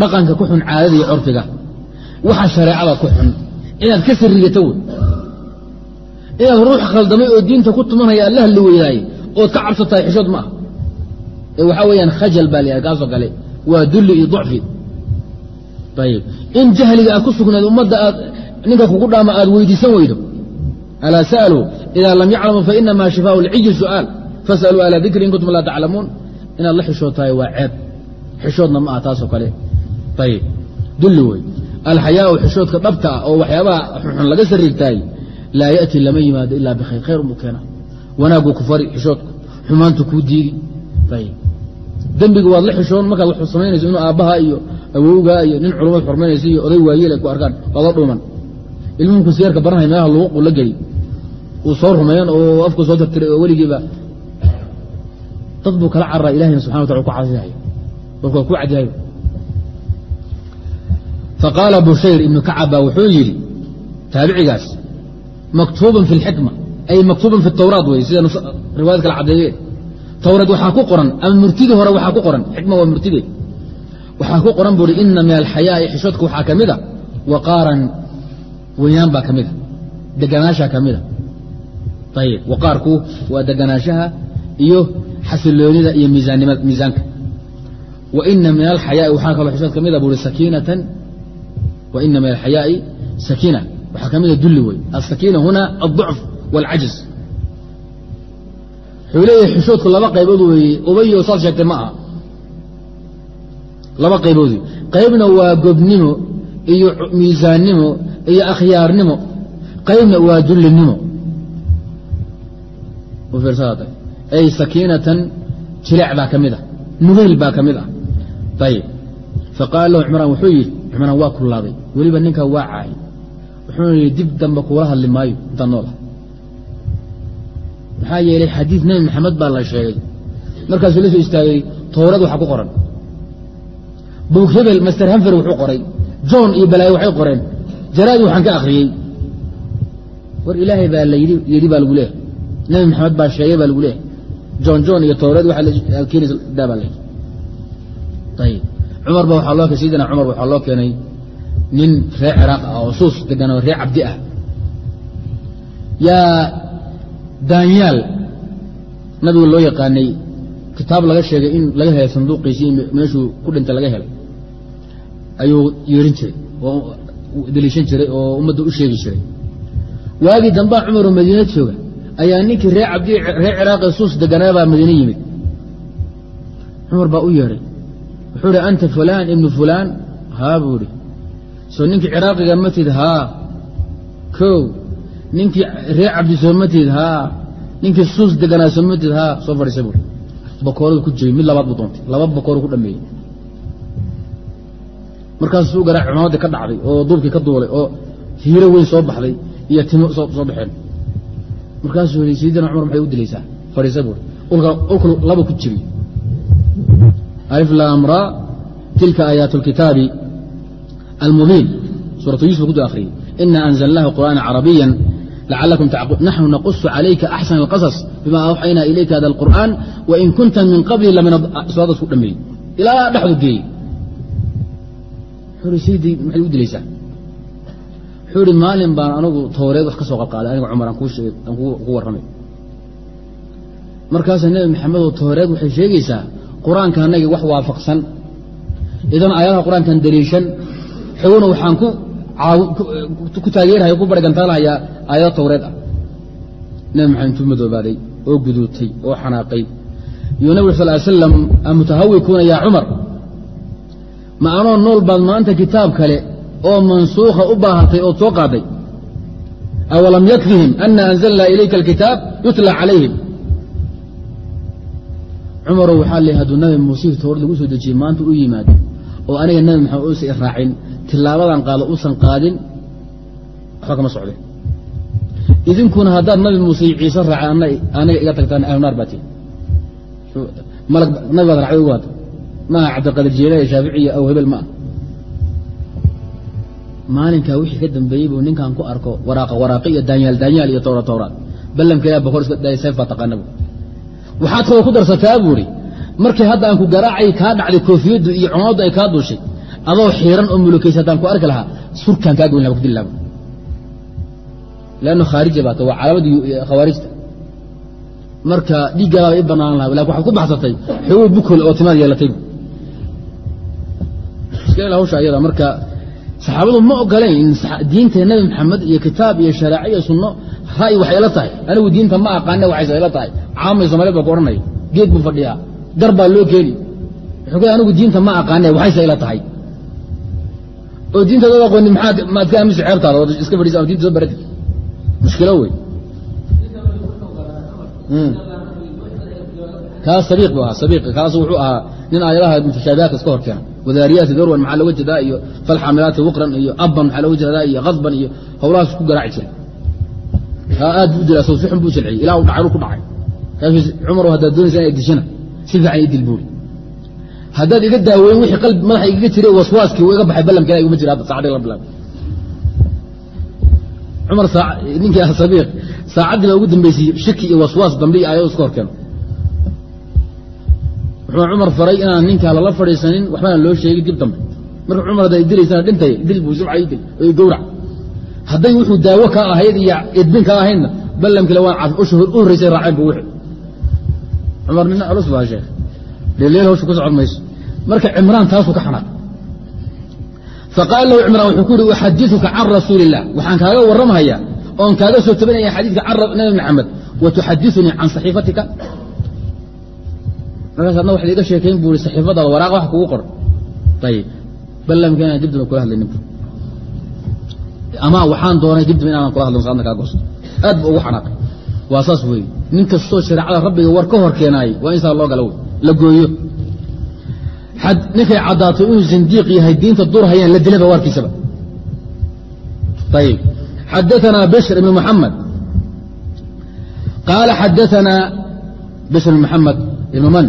dhaqanka ku xun caadada iyo curfiga waxa shareecada ku xun inaad ka sarigato wey inaad ruux khaldamay oo diinta ku tumanaya alla hadli weydaaye ood ka cabsatahay xishood ma ah ee waxaa weeyaan khajal baa layahay kaasoo kale waa dulli iyo ducfi. Ayib in jahliga aad ku sugnayd ummadda aad ninka kugu dhaama aad weydiisan weydo. Alaa sa'aluu idaa lam yaclamuu fainamaa shifaau lciyi su'aal. Fasaluu alaa dikri in kuntum laa taclamuun. Inaad la xishootahay waa ceeb. Xishoodna ma ah taasoo kale. Ayib dulli wey alxayaau xishoodka dhabta ah oo waxyaabaha xunxun laga sariigtahay laa ya'ti lama yimaado ilaa bikhayr khayr unbuu keena wanaagu ku fari xishoodku xumaantu kuu diidi dembiga waad la xishoon markaad samaynayso inuu aabbaha iyo awowgaa iyo nin culumad xurmaynaysa iyo oday waayeel ay ku arkaan la dhuuman. Ilmuhunku siyaarka baranhay meelaha luuqu la geli. Uu soo rumeeyan oo afku soo tirtiray oo weligiiba dad buu kala carara ilahina subxana wa tala ku casiyahay warku waa ku cadyahay faqaala bushayr ibnu kacab wuxuu yidhi taabicigaas maktuuban fi lxikma ay maktuuban fi tawraat wey sida riwaayad kala caddeeyeen towreed waxaa ku qoran ama murtidii hore waxaa ku qoran xikma waa murtideed waxaa ku qoran buuhi ina min alxayaai xishoodka waxaa ka mida waqaaran weynaan baa ka mida deganaashaa ka mida ayib waqaarku waa deganaashaha iyo xasiloonida iyo miisaanka wa ina min alxayaai waxaa kaloo xishood ka mida buuhi sakiinatan wa ina min alxayaai sakiina waxaa ka mida dulli wey asakiina huna alضucf wاlcajiz wuxuu leeyahay xishoodku laba qaybood weeye. Ubayo saad sheegtay ma aha. Laba qayboodi qaybna waa gobnimo iyo miisaannimo iyo akhyaarnimo. Qaybna waa dullinimo. Ay sakiinatan jileec baa ka mid ah. Nugeyl baa ka mid ah. Ayib faqaala lahu cimraan wuxuu yidhi cimraan waa kullaaday weliba ninkaa waa caay wuxuuna yidhi dib dambe kuula hadli maayo intaan nool ah maxaa yeelay xadiid nebi maxamed baa la sheegay. Markaasuu la soo istaagay towrad waxaa ku qoran. Buug hebel master hanfer wuxuu qoray. John iyo balaayo waxay qoreen. Jaraadi waxaan ka akhriyey. War ilaahay baa la yidhi baa lagu leehay nebi maxamed baa sheegay baa lagu leehay john john iyo towrad waxaa keenaysa daa baa leehay ayib cumar ba waxaa loo keenay sayidina cumar waxaa loo keenay nin reer ciraaq ah oo suus degan oo reer cabdi ah. Yaa daanyaal nabiga loo yaqaanay kitaab laga sheegay in laga helay sanduuqiisii meeshuu ku dhintay laga helay. Ayuu yeerin jiray oo deliishan jiray oo ummadda u sheegi jiray. Waagii dambaa cumaroo madiina jooga ayaa ninkii reer cabdi reer ciraaqee suus deganaabaa madiine yimid. Cumar baa u yeedhay wuxuu ihi anta fulaan ibnu fulaan? Haa buu ihi soo ninkii ciraaqiga ma tid haa kow ninkii reer cabdi soomatid haa ninkii suus deganaa soomatid haa soo fadhiisa buuri bakooradu ku jebay mid labaad buu doontay laba bakoor ku dhameeyey. Markaasuu u garaac cumaamadii ka dhacday oo duubkii ka duulay oo hiiro weyn soo baxday iyo timo soo baxeen. Markaasuu yidhi sayidina cumar maxay u dilaysaa? fadhiisa buuri ulku laba ku jiri alif laamra tilka aayaat اlkitaabi almubiin suuratu yusuf kudu akhriyey ina anzalnahu qur'aana carabiya lacalakum naxnu naqusu calayka axsan alqasas bima awxaynaa ilayka hada alqur'aan wain kunta min qabli lamina suaadaas ku dhameeyey ilaa dhexdu geeyey sayidii maxay u dilaysaa wuxuu maalin baan anigu towreed wax ka soo qalqaaday aniga cumar aan ku warramay markaasaa nebi maxamedoo towreed waxay sheegaysaa qur'aanka anagii wax waafaqsan idan aayadaha qur'aankan daliishan xoguna waxaan ku taageerhaya ku bargantaanhayaa aayado towreed ah. Nebi maxamed intuu madoobaaday oo guduutay oo xanaaqay. Yuu nabig sal slam amutahawikuuna yaa cumar ma anoo nool baad maanta kitaab kale oo mansuukha u baahatay ood soo qaaday? Awalam yakfihim ana anzalna ilayka alkitaab yutla calayhim. Cumarow waxaa le hadduu nabi muuse towrad lagu soo dejiyey maanta u yimaado oo aniga nabi maxamed uusa raacin tilaabadan qaado uusan qaadin waxba kama socde. Idinkuna haddaad nabi muuse iyo ciise raaceen aniga iga tagtaan ahlunaar baa tii malag nabi baad raacday ugu hadda maaha cabdiqaadir jeelaya shaaficiya aw hebel ma ah maalinkaa wixii ka dambeeyey buu ninkan ku arko waraaqa waraaqi iyo daanyaal daanyaal iyo towra towraad. Ballamka ilah bakor iska daaya sayf baa taqaana bu waxaad kaloo ku darsataa buuri markii hadda aan ku garaacay kaa dhacday koofiyaddu iyo cumaaddu ay kaa duushay adoo xiiran oo mulukaysa haddaan ku arki lahaa surkaan kaa goyn laha kudil laha leanno khaarija baata waa calaamadii khawaarijta. Marka dhiiggaadaaba i banaan laha laakiin waxaad ku baxsatay xogow bukol oo timaad yeelatay hawsha ayada marka saxaabadu ma ogolayn diinta nabi maxamed iyo kitaab iyo shareeco iyo sunno ra'yi waxay ila tahay. Anigu diinta ma aqaane waxayse ila tahay. Caamay soomaaliyed baa ku odhanaya geed buu fadhiyaa gar baa loo keeni. Wuxuu anigu diinta ma aqaane waxayse ila tahay. Oo diintaad od aqooni maad ka aaminsa ceebtaada oo iska fadhiisa ama diinta soo barati mushkilo wey. Kaas sabiiq buu ahaa sabiiq. Kaas wuxuu ahaa nin aayadaha mutashaabihaadka iska hor keena wadaariyaati darwan maxaa looga jeedaa iyo falxaamilaati wuqran iyo abban maxaa looga jeedaa iyo khasban iyo howlahaas ku garaaci jiray. Aad buu dilaa sow si xun buu jilciyey ilaa uu dhacay ku dhacay. Kaasuu cumar haddaad doonaysa inay dishana si fiican ii dil buuri haddaad iga daaweyn wixii qalbi madaxa igaga jiray waswaaskii uu iga baxay ballamka ilah iguma jira cumar ninkii ah sabiiq saacaddii baa ugu dambeysay shaki iyo waswaas dambe iyo aayado iska hor keeno wuxuu cumar faray inaan ninkaa lala fadhiisanin waxbana loo sheegay dib dambe. Marka cumar haddaad dilaysana dhintay dil buu subca ii dil oo ii gowrac. Hadday wuxuu daawo ka ahayd iyo edbin ka ahaydna ballamkile waan caf u horraysay raaceen bu wixii cumar nina culus baa sheekh dheeleel hawsha ku socon mayso. Marka cimraan taasuu ka xanaaq. Faqaala lahu cimraan wuxuu ku yihi uxadiثuka can rasuuli illah waxaan kaaga warramhayaa oon kaaga soo tabanaya xadiidka can nabi maxamed. Wa tuxadiثunii can saxiifatika. Markaas adna waxad iga sheekayn buu i saxiifadaada waraaq wax kugu qor. Ayib ballamkeena dib daba kula hadlay ninku ama waxaan doonay dib daba inaanan kula hadlan saadna kaa goosto. Aad ba ugu xanaaqay waa saas weeye nin kastoo shareecada rabbiga war ka hor keenaayey waa in saa loo gala la gooyo. Ninkay caddaato inuu zindiiq yahay diinta dur hayaan la dilaba warkiisaba ayib xadaanaa bishr ibn muxamed qaala xadaanaa bishr ibn muxamed ibn man?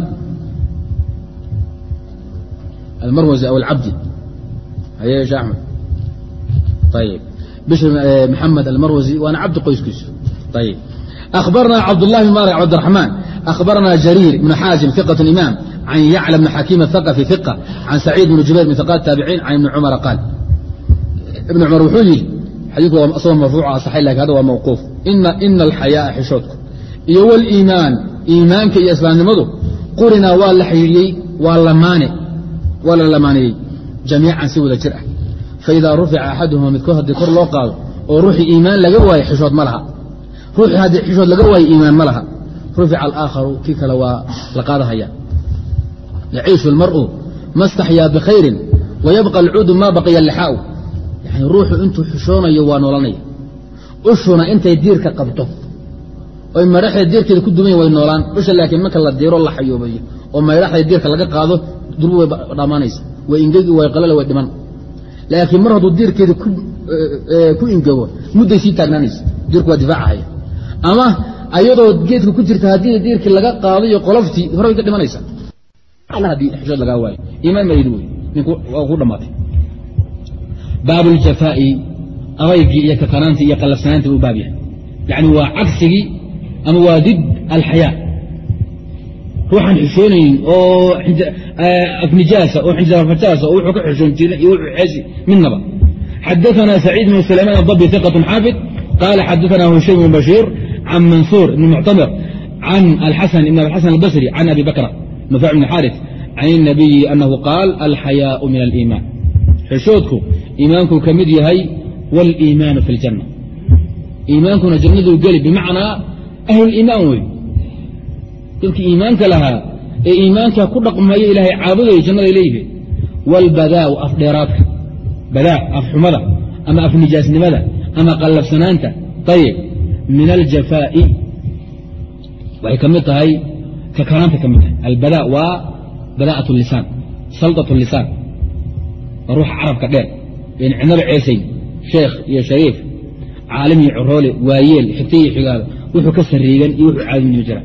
Almarwasi aw alcabdi haye sheekh axmed ayib bishr maxamed almarwasi waana cabdi qoyskiisu ayib أخبرنا عبد الله بن مالك عبد الرحمن أخبرنا جرير بن حازم ثقة إمام عن يعلى بن حكيم الثقفي ثقة عن سعيد بن جبير من ثقات التابعين عن ابن عمر قال ابن عمر وحولي حديثه أصلا مرفوع صحيح لك هذا هو موقوف إن إن الحياء حشوتك يو الإيمان إيمانك يا إسلام نمضو قرنا ولا حيري ولا مانع ولا لمانع جميعا سوى الجرأة فإذا رفع أحدهما متكوه الذكر لو قال وروحي إيمان لقوا حشوت ملها ruuxii haddii xishood laga waayo iimaan ma laha. Rufica alaaakharu kii kale waa la qaadahaya. Yaciishu almar'u ma staxyaa bikhayrin wayabqa alcuudu maa baqiya lixaa'u yani ruuxu intuu xishoonayo waa noolanaya. Ushuna intay diirka qabto. Oy maydhaxda diirkeeda ku duman way noolaan. Usha laakiin marka la diiro la xayoobayo. Oo maydhaxda diirka laga qaado durbu way dhammaanaysa. Way ingegi way qalale way dhiman. Laakiin mar hadduu diirkeeda ku ingego mudday sii taagnaanaysa. Diirku waa difaacahaya ama ayadoo geedka ku jirta haddii diirkii laga qaado iyo qoloftii horay ka dhimanaysa haddii xishood lagaa waayo iimaan maydi wey ninku waa ku dhammaatay baabu ljafaa'i abaygii iyo kakanaantii iyo qallafsanaantii buu baab yahay yacni waa cagsigii ama waa did alxayaa ruuxaan xishoonayn oo afnijaasa oo xinjarafajaasa oo wuxuu ka xishoon jiray iyo wuxuu xeesi midnaba xadaثna سacيid بن سليمان الضبي ثقة xاaفظ قال xadaثna هuشaym بن بشير عن منصور بن معتمر عن الحسن بن أبي الحسن البصري عن أبي بكر نفاع بن xاrث عن النبي أنه قاal الحyاء من الإيمان xishoodku iimaanku ka mid yahay wاlإimaan في الجنة iimaankuna jannaduu geli bimacnaa أهluliimaan wey dadkii iimaanka lahaa ee iimaanka ku dhaqmaya ilaahay caabudaya jannaday leeyihiin wاlbadaau afdheeraadka badaa afxumada ama afnijaasnimada ama qallafsanaanta ayib min aljafaa'i waxay ka mid tahay kakanaanta ka mid tahay albadaa waa badaa'at lisaan saldat lisaan waa ruuxa carabka dheer cidnaba ceesayn sheekh iyo shariif caalim iyo coroole waayeel xigta iyo xigaalo wuxuu ka sariigan iyo wuxuu caadimiyo jira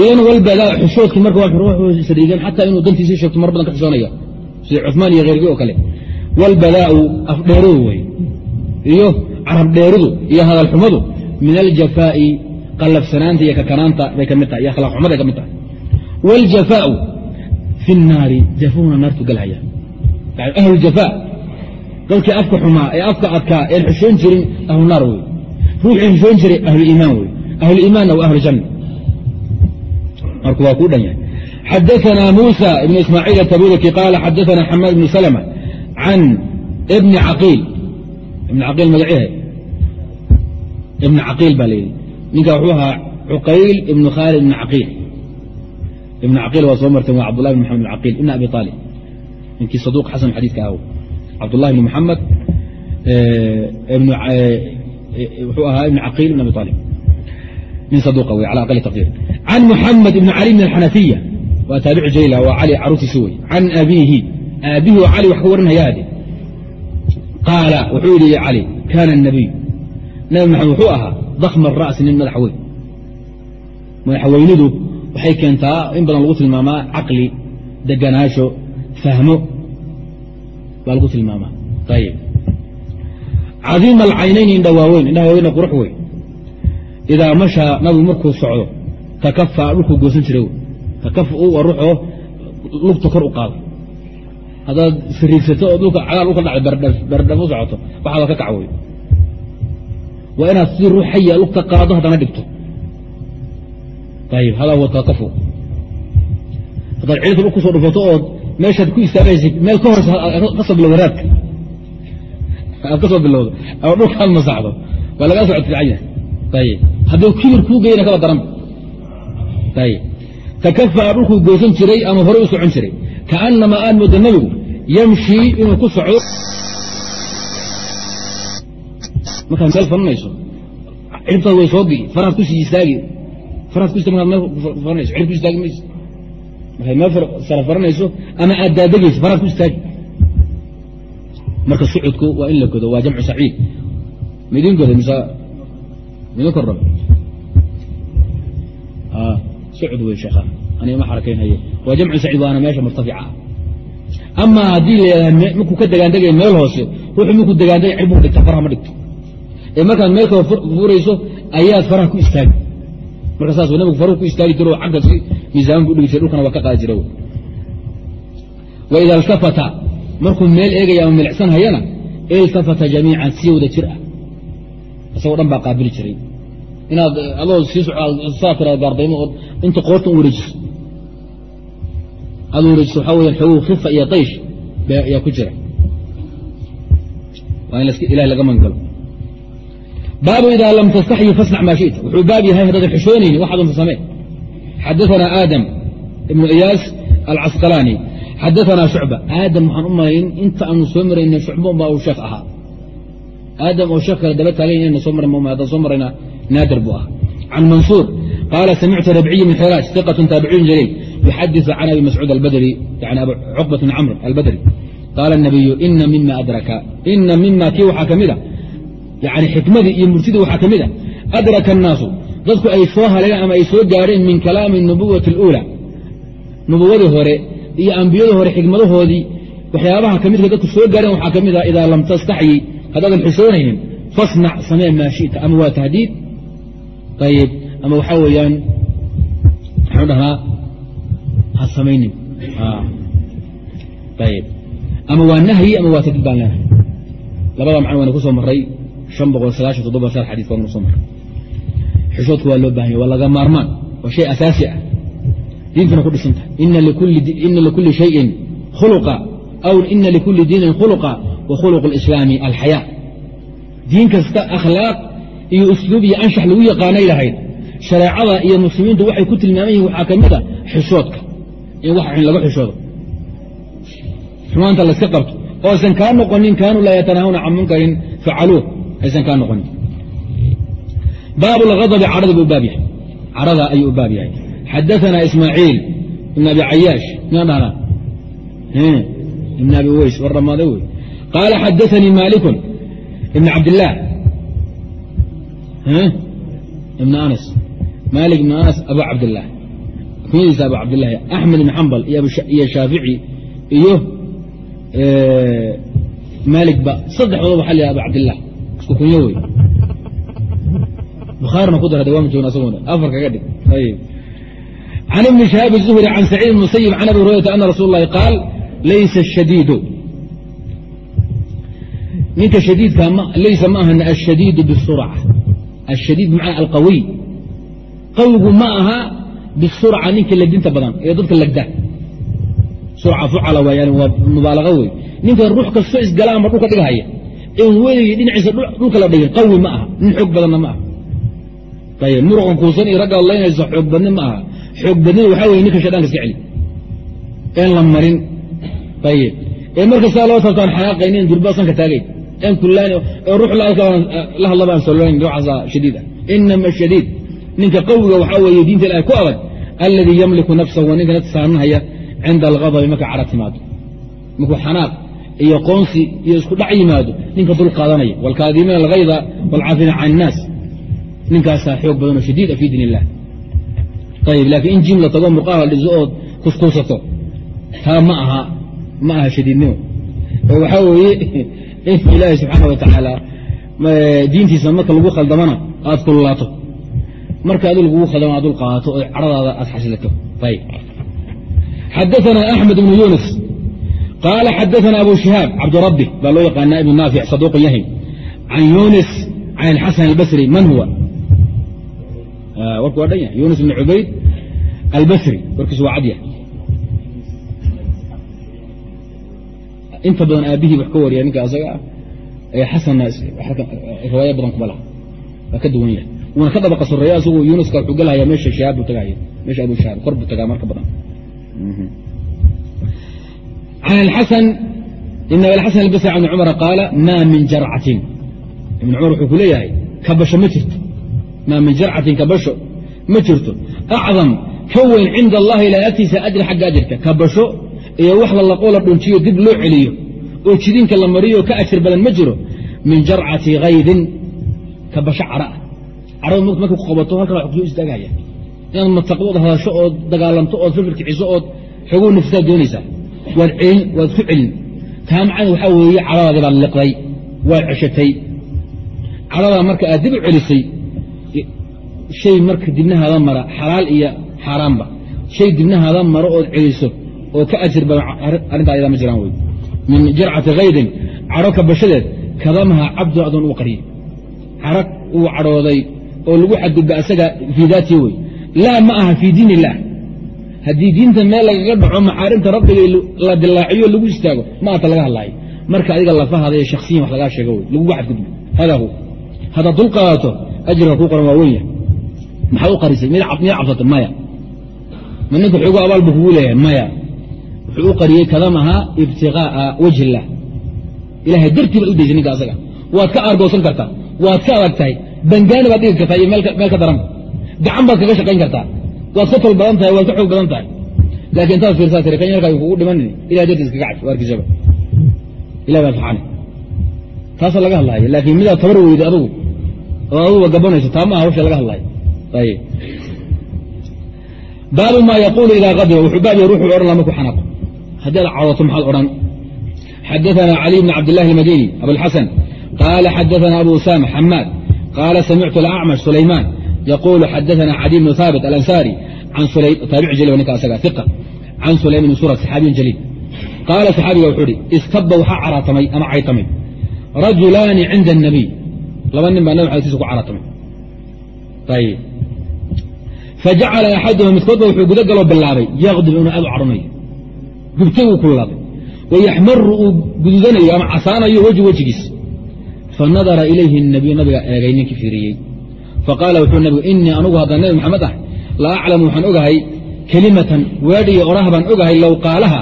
idan walbadaa xushoodkii marka waa sariigan xataa inuu dantiisii sheegto mar badan ka xishoonaya sida cumaan iyo keyrkii oo kale wاlbadaa'u afdheeradu wey iyo carab dheeridu iyo hadalxumadu min aljafaa'i qallafsanaanta iyo kakanaanta bay ka mid tahay iyo akhlaaq xumaday ka mid tahay wاljafaau fi الnaari jafuhuna naartu galhaya yani ahluljafaa dadkii afka xumaa ee afka adkaa een xishoon jirin ahlu naar wey ruuxii xishoon jiray ahluiimaan wey ahluiimaanna waa ahlu janna marku waa kuu dhan yahay xadaثna muسى بن ismاعيiل التbudki qال xadaثna xmاad بن سلمة عan بn caqiil ibn caqiil magacihe ibn caqiil baa layidhi ninka wuxuu ahaa cuqayl ibn khaalid ibn caqiil ibn caqiil waa soo marteen waa cabdullahi bn maxamed ibn caqiil ibn abi aalib ninkii saduuq xasan xadiidka aho cabdullahi ibn maxamed eh, eh, wuxuu ahaa ibn caqiil ibn abi aalib nin saduuqa wey cala aqali taqdiir. Can muxamed ibn cali min alxanafiya waa taabici jayla waa cali caruurtiisu wey can abiihi aabihi oo cali wax ka waranhaya qaala wuxuu yidhi cali kana nabiy nabi maxamed wuxuu ahaa dakma ara'si nin madax weyn madaxweynidu waxay keentaa in badan lagu tilmaamaa caqli deganaasho fahmo baa lagu tilmaamaa. Ayib indha waaweyn indhaha waaweyna qurux wey idaa mashaa nabigu markuu socdo takafaa dhulkuu goosan jiray. Takaf waa ruuxoo lugta kor u qaado. Haddaad sariigsato oo dhulka cagaal dhulka dhacay berdhaf u socoto waxaaba ka kac wey waa inaad sidii ruux xaya lugta qaado haddana dhigto. Ayib hadaa huwa takafu haddaad ciidka dhul ku soo dhufato ood meeshaad ku istaagaysa meel ka horeysa ka soo bilowda raadka aad ka soo bilowdo. Ama dhulkaad masaxdo. Waa lagaa socod fiican yahay. Ayib hadduu kibir kuu geyna kaba daran. Ayib takafaa dhulkuu goosan jiray ama horey u socon jiray. Kaanamaa aad mooda nebigu yamshii inuu ku socdo markaad meel faranayso ciribtaad way soo bii faraad ku istaagi. Faraad ku markaad meel faranayso cirib ku istaagi mayso. Markaad meel sara faranayso ama aad daadegayso faraad ku istaagi. Marka sucudku waa in la godo waa jamcu saciid. Midin goday mise midin kordhaba sucud wey sheekha. Aniga ma xarakaynhaye waa jamcu saciid waana meesha murtafica. Ama haddii la markuu ka degaandegaya meel hoose ruuxu markuu degaandegay cirbu dhigta faraha ma dhigto ee markaad meel kale furayso ayaad faraha ku istaagi. Marka saas nabigu faruhu ku istaagi jiro cagga si miisaaman bu dhigi jira dhulkana waa ka qaadi jira wa ida iltafata markuu meel eegaya ama milicsan iltafata jamiican si wada jir ah. Isagoo dhan baa qaabili jiray. Inaad adoo sii saa tira gaardaymo ood inta qoorta wareejiso. Aad wareejiso waxaa weya xoogu khifa iyo daysh ayaa ku jira. Waa in ilahi laga mangalo baabu ida lam tastaxyi fasnac maa shita wuxuu baab yahay haddaadan xishoonayni waxaad unta samee xadaثana aadam ibnu iyaas alcasqalaani xadaثana shucba aadam waxaan u malayn inta aanu soo marayna shucba baa uu sheekh ahaa aadam oo sheekh kale daba taagan inayna soo maran haddaan soo marayna naadir buu ah can mansuur qaala samictu rabciy bn xiraaj iqة taabiciyun jaliil yuxadiثu can abi mascuud albadri yani abu cuqbat bn camr albadri qaala الnabiyu ina mima adraka ina mima kii waxaa ka mid a yani xikmadii iyo murtidii waxaa ka mid ah adraka annaasu dadku ay soo haleeleen ama ay soo gaadheen min kalaami nubuwati اluula nubuwadii hore iyo ambiyadii hore xikmadahoodii waxyaabaha ka midka dadku soo gaareen waxaa ka mid ah idaa lam tastaxyi haddaadan xisoonaynin fasnac samee maa shita ama waa tahdiid. Ayib ama waxaa weeyaan waxaanu dhahnaa ha samaynin. Ah. Ayb ama waa nahyi ama waa tahdiid baan leenahay labada macno wayna ku soo xishoodku waa loo baahan yay waa laga maarmaan waa shay asaasi ah. Diintana ku dhisan tahay ina likulli shayin khuluqa aw ina likulli diinin khuluqa wa khuluq اlislaami alxayaa. Diin kasta akhlaaq iyo usluub iyo anshax lagu yaqaanay lahayd shareecada iyo muslimiintu waxay ku tilmaaman yihiin waxaa ka mid a xishoodka. In wax xun laga xishoodo. Xumaanta layska qabto. Ooaysan kaa noqonin kaanuu laa yatanahawna can munkarin facaluuh aysan kaa noqonin. Baabu lghadabi cadhada buu baab yahay. Cadhada ayuu baab yahay. Xadaثana ismaaciil ibn abi cayaash. Miyaa dhahnaa ibn abi weys war dhammaada wey. Qaala xadaثanii maalikun ibn cabdillaah. Ibn anas. Maalik ibn anas abu cabdillaah. Kunyadiisa abu cabdillahi axmed ibn xambal iyo shaafici iyo maalik ba. Saddexdooda waxa la yah abu cabdillaah isku kunyo wey bukhaarina ku dara de waama joogna asaguna afar kaga dhig ayib can ibni shahaab الzuhri can saciid musayib can abi hurayrata ana rasuul اllahi qaal laysa الshadiidu ninka shadiidka laysa ma ahana ashadiidu bisurca ashadiid bimacna alqawiy qawigu ma aha bisurca ninka legdinta badan ee dadka legda surca fucala waa yani waa mubaalaqa wey ninka ruux kastoo isgalaanba dhulka dhighaya en weligii dhinaciisa dhulka la dhigin qawi ma aha nin xoog badanna ma aha. Muruqan kuusan iyo ragga laynaysa xoog badni ma aha. Xoog badnida waxaa weye ninka shaydanka iska celi een la marin. Ayib ee markastaa loo taabtaan xanaaqaynin durba sanka taagayn een kulaan ee ruux la hadlaba aan sololayn ruuxaasa shadiid ah. Inama shadiid. Ninka qawiga waxaa weeye diinta ilahay ku adag alladii yamliku nafsahu waa ninka nafta saaranhaya cinda alghadabi marka cadha timaado. Markuu xanaaq iyo qoonsi iyo isku dhac yimaado ninka dul qaadanaya. Waalkaadimiina alghayda waalcaafina can innaas ninkaasaa xoog badanoo shadiid a fi diin illah ayib laakiin in jim la tago murqaha la dhiso ood kuskuusato taa ma aha ma aha shadiidnimo. Oo waxaa weeye in ilaahi subxaana wa tacaala diintiisa marka lagu khaldamana aad kululaato. Marka adu lagugu khaldama ad dul qaadato oo cadhadaada aad xasilato. Ayib xadaثna axmed bnu yunus qaala xadaثna abu shihaab cabdurabi baa loo yaqaanaa ibnu naafic saduuqun yahay can yunis can alxasan albasri man huwa warku waa dhan yahay yunus ibn cubayd albasri warkiisu waa cadyahay inta badan aabihii wax ka wariya ninka asaga ah ee xasanna riwaaya badan kuma laha waa ka duwan yahay wuuna ka dabaqa soreeya asagu yunuska wuxuu galahaya meesha shihaab buu tagahaya meesha abu shihaab kor buu tagaa marka badan ibn abialxasan albasri can cumara qaala maa min jarcatin ibn cumar wuxuu ku leeyahay kabasho ma jirto maa min jarcatin kabasho ma jirto acdam ka weyn cinda allahi ilaa agtiisa ajri xagga ajirka kabasho iyo wax la laqoo la dhunjiyo dib loo celiyo oo jidinka la mariyo ka ajir badan ma jiro min jarcati kaydin kabasho cadha ah cadhada mugta markay ku qabato halkan wax ku soo istaagaya inaad mataqdood hadasho ood dagaalanto ood fikir kiciso ood xoguu nafsaad doonaysaa waad celin waad ku celin taa macana waxaa weeye cadhadaadi baad liqday waad ceshatay cadhadaa marka aad dib u celisay shay marka dibnahaada mara xalaal iyo xaaraanba shay dibnahaada maro ood celiso oo ka ajir badan arrintaa ayadaa ma jiraan wey. Min jarcati kaydin cadho kabashadeed kadamaha cabdu adoon uu qariyey cadho uu cadhooday oo lagu xadgudba asaga fii daatii wey. Laa ma aha fii diin illaah haddii diinta meel lagaga dhaco maxaarimta rabbiga la dilaaciyo lagu istaago ma ata laga hadlaayo. Marka adiga lafahaada iyo shaksiyan wax lagaa sheego wey lagugu xadgudbo hadaa hu. Haddaad dul qaadato ajirka kuu qoran waa weyn maxaad u qarisay miyaad cabsatay maya. Ma ninka xoogo abaal buu kugu leeyahay maya. Wuxuu u qariyey kadamaha ibtiqaa'a wajhi illaah ilahay dartii baad u daysay ninka asaga. Waad ka aargoosan kartaa waad ka adag tahay bangaani baad dhigi kartaa iyo meel ka daran. Gacan baad kaga shaqayn kartaa waad ka tol badan tahay waad ka xoog badan tahay laakiin intaad fiirsaa tiri kan yarkaa kugu dhimanin ilahay dartii iskaga cafi waarkiisaba ilah baa subxaana taasa laga hadlaayo laakiin midaa tabar weyda adugu oo aduga gabanayso taa maaha hawsha laga hadlaayo ayb baabu maa yaquulu idaa qadiba wuxuu baab yar wuxuu odhan lama ku xanaaqo haddii ad cawdato maxaad odhan xadaثana cali bn cabdillahi اlmadini abulxasan qaala xadaثana abu usama xamaad qaala samictu alacmash sulaymaan yaquulu xadaثana cadi bnu haabit alansaari an sulaym bn sura saxaabiyin jaliil qaala saxaabiga wuxuu ihi istabba waxaa caraatamay ama caytamay rajulaani cinda الnabiy laba nin baa nabig xalkiisa ku caraatamay fajacala axaduhum midkoodba wuxuu guda galoo bilaabay yaqdib inuu aad u caranayo gubtay wuu kululaaday wayaxmaru uu gududanayo ama casaanayo weji wejigiis fanadara ilayhi nabiyu nabiga eegay ninkii fiiriyey faqaala wuxuu nabigu inii anugu haddaan nabi maxamed ah la aclamu waxaan ogahay kelimatan weedh iyo odhaha baan ogahay low qaalaha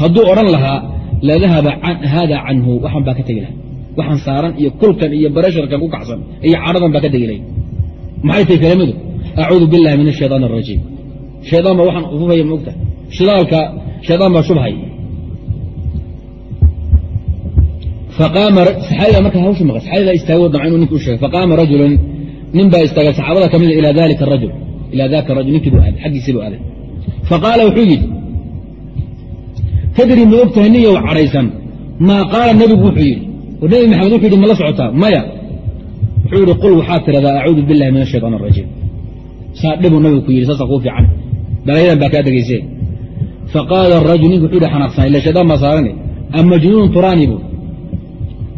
hadduu odhan lahaa la dahaba haada canhu waxaan baa ka tegi laha waxaan saaran iyo kulkan iyo baresharkan ku kacsan iyo cadhadan baa ka tegi lahay maxay tahy kelimadu acuudu billahi min ashayطaan arajiim hayaan baa waxaan ufufaya maogta shidaalka shayaan baa shubhay. Aaabiga marka hawsha maa saxaabada istaago damca inuu nink u sheegay faqaama rajulun nin baa istaagay saxaabada ka mida ilaa dalika arajul ilaa daaka rajul ninkii buu aaday xaggiisii buu aaday faqaala wuxuu yidhi tadri ma ogtahay nin cadhaysan maa qaala nebigu wuxuu yidhi oo nebi maxamed wuxu yidhi ma socotaa maya wuxuu yidhi qul waxaad tiradaa acuudu billahi min ashaytaan arajiim saa dhibuu nabigu ku yidhi saasaa kuu fiican dhalanyadan baa kaa degeyse faqaala arajul ninku wuxu yidhi xanaaqsan ila shaytaan baa saaran am majnuunun turaani bu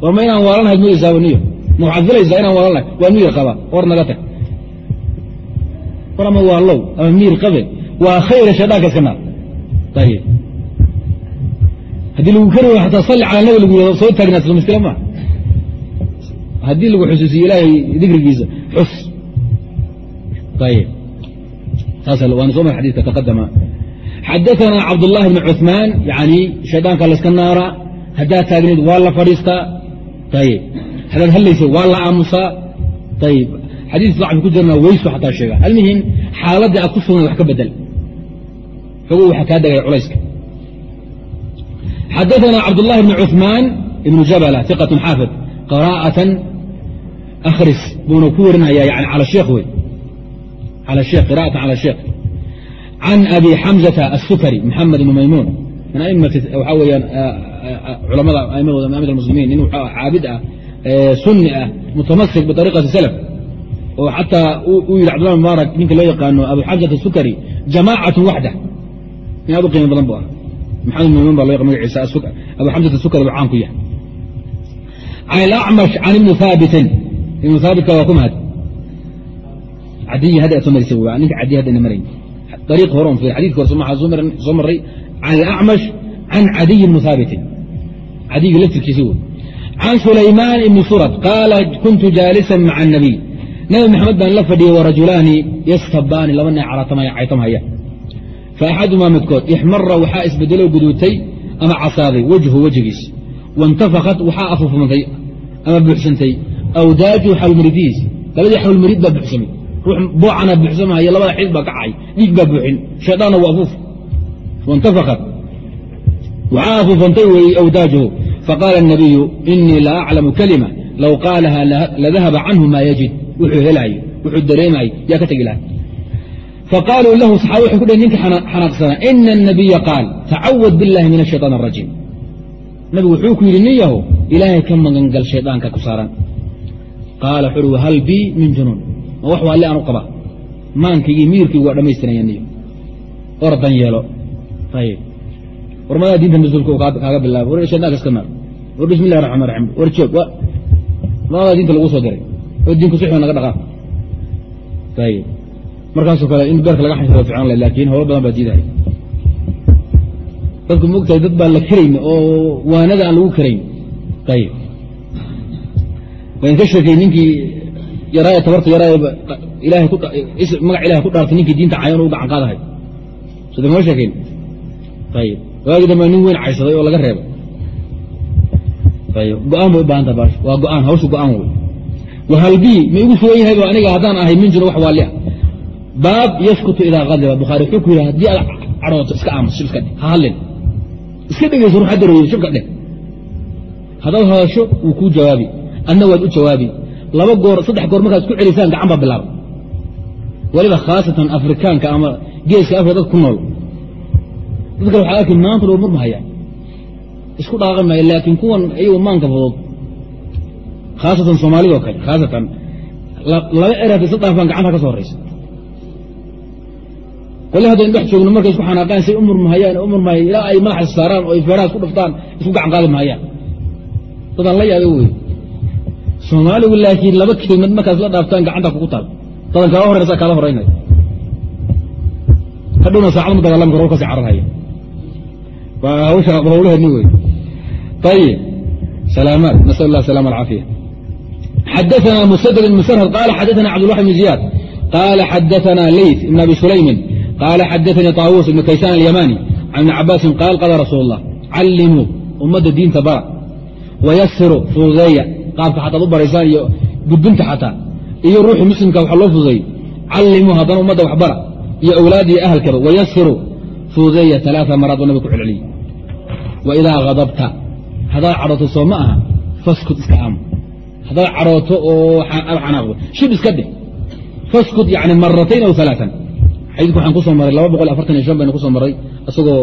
warma inaan waalan lahayd moysaabaniyo ma waxaad filaysaa inaan waalan lahay waa miyir qaba war naga tag war ama waalow ama miir qabe. Waa khayra shaydaanka iska naar haddii lagu kari wayo xataa salli cala nabi lagu yihahdo soo taagnaasdo muskila maa haddii lagu xusuusiyo ilaahay dikrigiisa xus. Ayib saas waana soo mar xadidka taqadama xadaثana cabdullahi bn cuثmaan yani shaydaanka layska naara haddaad taagnayd waa la fadhiistaa ayib haddaad hadlaysa waa la aamusaa. Ayib xadiis dacfi ku jirna weysu xataa sheega almuhim xaaladdii aad ku sugnayd wax ka bedel xogow waxaa kaa degaya culayska xadaثana cabdullahi bn cuثmaan ibnu jabala iqat xaafid qراءة أkhris buuna ku warinaya yani calى sheekh wey alى sheekh qراءaة calى sheekh can abi xamزة الsukri mxamed بn maymuun min aimati waxaa weyaan culamada aimadooda min amat muslimiin nin caabid ah suni ah mutamasik biطariqati slf oo xataa uu yidhi cbdullah mubaarak ninka loo yaqaano abuxasan asukari jamaacatun waxda in aad u qiimo badan bu ah maxamed nuuman ba loo yaqan magaciisa abu asukari buu caan ku yahay. Can ilacmash can ibni haabitin ibnu haabitka waa ku mahad. Cadiyi hadda soo marisa w ninka cadiy haddayna marayn ariiq hore on fiir hore smaa soo maray can ilacmash can cadiy ibni haabitin cadiyga laftirkiisi wey can sulaymaan ibni surad qaala kuntu jaalisan maca الnabiy nabi maxamed baan la fadhiyey warajulaani yastabaani laba ne caytamhaya faaxadumaa midkood ixmara waxaa isbedelo guduutay ama casaaday wejhu wejigiis. Waintafakad waxaa afufumtay ama buuxsantay. Awdaaju xawlmiridihiis daladii xawlmirid baa buuxsamay. Ruux boocana buuxsamahaya labada cid baa kacay dhiig baa buuxin shaydaanna waa afuuf. Waintafakad waxaa afuufantay weeye awdaajuhu faqaala الnabiyu inii la aclamu kalima low qaalaha ladahaba canhu ma yajid wuxuu helaayo wuxuu dareemayo yaa ka tegi laha faqaaluu lahu saxaaba waxay ku dhhen ninka xanaaqsanaa ina الnabiya qaal tacawad biاllahi min الshayطaan الrajiim nabigu wuxuu ku yidhi nin yahow ilaahay ka magangal shaydaanka ku saaran qaala wuxu uhi hal bii min junuun ma wax waa alle aan u qabaa maankaygii miirkaygu waa dhammaystiranaya niyo ordan yeelo ayib war madaa diinta mas-uulka kaaga bilaaba war shaydaanka iska naar war bismi illahi raxmaan raxiim war joog madaa diinta lagu soo diray Oo diinku sixba naga dhaqaa markaasoo kale in beerka laga xashiro ficaan leh laakiin howlo badan baa diidahay dadku mogtahay dad baan la karayn oo waanada aan lagu karayn ayib wayn ka sheekay ninkii yaraaya tabarta ilahay magac ilahay ku dhaartay ninkii diinta cayan u gacan qaadahay. Soo dama sheekayn ayib waagi dambe nin weyn caysaday oo laga reebay ayib go'aan bay u baahanta baash. Waa go'aan hawsha go'aan wey wahalbii ma igu sugan yahay aniga haddaan ahay min jiro wax waali ah baab yaskutu idaa qadiba bukhaari wuxuu ku yidhi haddii aad cadhooto iska aamus shib iska ha hadlin iska dhegeyso ruux dareeyo shibka dheh haddaad hadasho wuu kuu jawaabi adna waad u jawaabi laba goor saddex goor markaad isku celisaan gacan baa bilaaba weliba khaasatan afrikaanka ama geeska afrika dad ku nool dadka waxaa arki maanta dhow murmahayaan isku dhaaqan maayo laakiin kuwan iyagu maanka fudud khaasatan soomaalida oo kale khaasatan laba eraad isa dhaafaan gacanta ka soo horaysa qole haddaynu dhex joogno markay isku xanaaqaan say u murmahayaan u murmahaya ilaa ay madaxa saaraan oo ay feeraha isku dhuftaan isku gacan qaadi mahayaan dadaan la yaaba wey soomaaligu laakiin laba kelimad markaas la dhaaftaan gacanta kugu taal dadan kaala horaysa kaala horaynaya hadhowna saacad ma dagaalami karo kasi cararhaya hawlaheedni wey ayib salaamaad nasal allah salama alcaafiya xadaثna msdd بن msrhd qal xadaثna cabdالwaحid بن زiyaad qala xadaثna leyt ibn abi sulaymin qala xadaثanii طاawuس ibn kaysan alyamani can ibni cabaasin qaal qala rasuul الlah callimuu ummadda diinta bara wayasiru fududeeya qaabka xataad u baraysaan iyo gudbinta xataa iyo ruuxii muslimka wax loo fududeey callimuu haddana ummadda wax bara iyo awlaad iyo ahalkaba wayasiru fududeeya ثaلaaثa maraad oo nabig ku celceliye waidaa hadabta haddaad cadhato soo ma aha faskut iska aamo haddaad cadhooto oo xanaaqdo shib iska dheh faskut yani maratayn aw alaaan xadiidku waxaan ku maray laba boqol afartan iyo shan baynu ku maray isagoo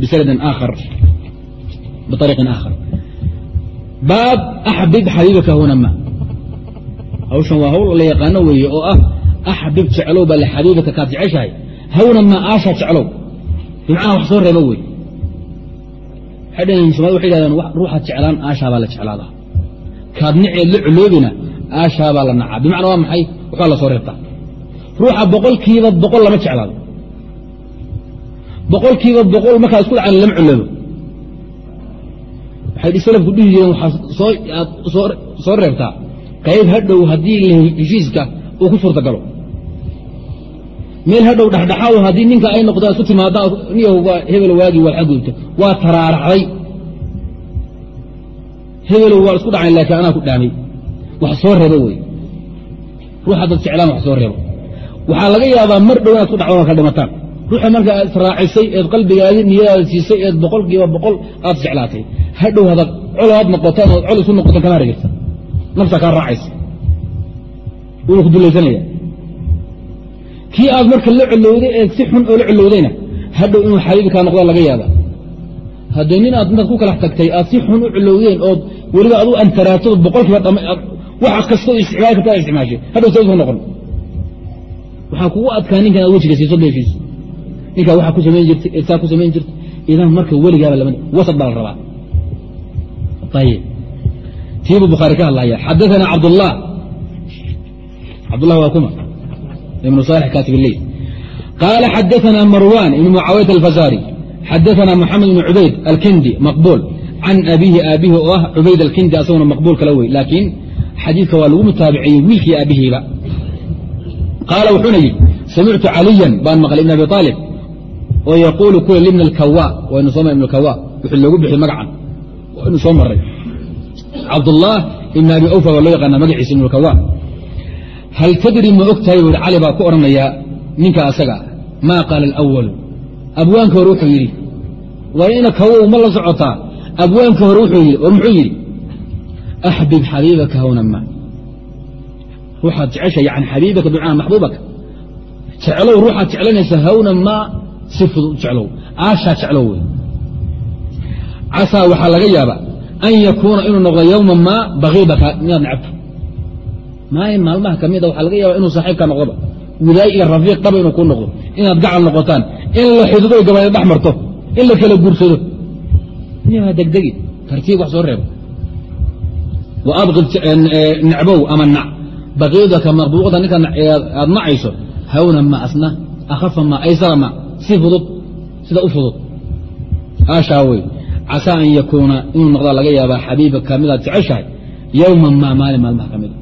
bisanadin aakhar biariiqin aakhar baab axbib xabiibaka huna ma hawshan waa hawl la yaqaano weeye oo ah axbib jeclow baa lixabiibaka kaad jeceshahay hawna ma aasha jeclow bimacnaa wax soo reebo wey waxay somalida waxay yidhahdeen ruuxaad jeclaan aashaa baa la jeclaadaa kaad niceed la coloobina aashaa baa la nacaa. Bimacnaa waa maxay? Waxbaa la soo reebtaa ruuxa boqolkiiba boqol lama jeclaado. Boqolkiiba boqol markaa isku dhacan lama coloobo waxay salafku dhihi jireen waxaad soo reebtaa. Qayb hadhow haddii heshiiska uu ku suurta galo. Meel hadhow dhexdhexaado haddii ninka ay noqdaan isku timaadaan niyahu waa hebel waagii waa xaggoobta waa taraaraxday hebelow waa isku dhacayn laakiin anaa ku dhaamay. Wax soo reebo wey ruux haddaad jeclaan wax soo reebo. Waxaa laga yaabaa mar dhow inaad ku dhacdaan ka dhimataan. Ruuxa marka aad raacisay eed qalbigaadi niyadaada siisay eed boqolkiiba boqol aad jeclaatay. Hadhow hadaad colaad noqotaan ood col isu noqotaan kama hargeysa naftaa kaa raacaysa. Wuuna ku dulaysanaya. Kii aad marka la colowday eed si xun oo la colowdayna hadhow inuu xabiibi kaa noqdaan laga yaaba haddee nin aad intaad ku kala tagtay aad si xun u colowdeen ood weliba adu antaraatod boqolkiiba wax kastoo isticmaali karta isticmaashay hadhow sa usu noqon. Waxaa kugu adkaa ninkan aad wejiga siiso beeshiisa ninkaa waxaa ku samayn jirtay saa ku samayn jirtay idan marka weligaaba lama wasad baa la rabaa. Ayib tiibuu bukhaari ka hadlaya xadaثana cabdullah. Cabdullah waa kuma. Ibnu salix katib illeyl qaala xadaثana marwan ibn mucaawiyat alfazari xadaثana moxamed ibn cubayd alkindi maqbuul can abihi aabihi oo ah cubayd alkindi asaguna maqbuul kala wey laakiin xadiidka waa lagu mutaabiciyey wiilkii aabihiiba qaala wuxuuna yidhi samictu caliyan baan maqlay ibn abi aalib oo yaquulu kula libn alkawa waynu soo mar ibn alkawa wuxuu loogu bixiyey magacan waynu soo maray cabdullah ibn abi awfa waa loo yaqaana magaciisa ibn alkawa hal tadri ma og tahay cali baa ku odhanayaa ninka asaga maa qaala alawalu abwaanka hore wuxuu yidhi waa ina kawow ma la socotaa? Abwaanka hore wuxuu yidhi war muxuu yidhi axbib xabiibaka hawna ma. Ruuxaad jecesha yani xabiibaka bimacnaa maxbuubaka. Jeclow ruuxaad jeclanaysa hawna maa si fudud u jeclow aashaa jeclow wey casaa waxaa laga yaaba an yakuuna inuu noqdo yowma maa bakiibaka miyaad necabta maalin maalmaha ka mida waxaa laga yaaba inuu saaxiibkaa noqdoba widaay iyo rafiiq dhaba inuu kuu noqdo inaad gacal noqotaan in la xidido gabayo dhex marto in la kala guursado. Nimaa degdegi tartiib wax soo reebo. Wa abqid necbow ama nac. Baqiidaka maqbuuqda ninka aad nacayso hawna ma asna akhafa ma aysara ma si fudud sida u fudud. Aashaa wey casaa an yakuuna inuu noqdaa laga yaabaa xabiibaka midaad jeceshahay yowma maa maalin maalmaha ka mida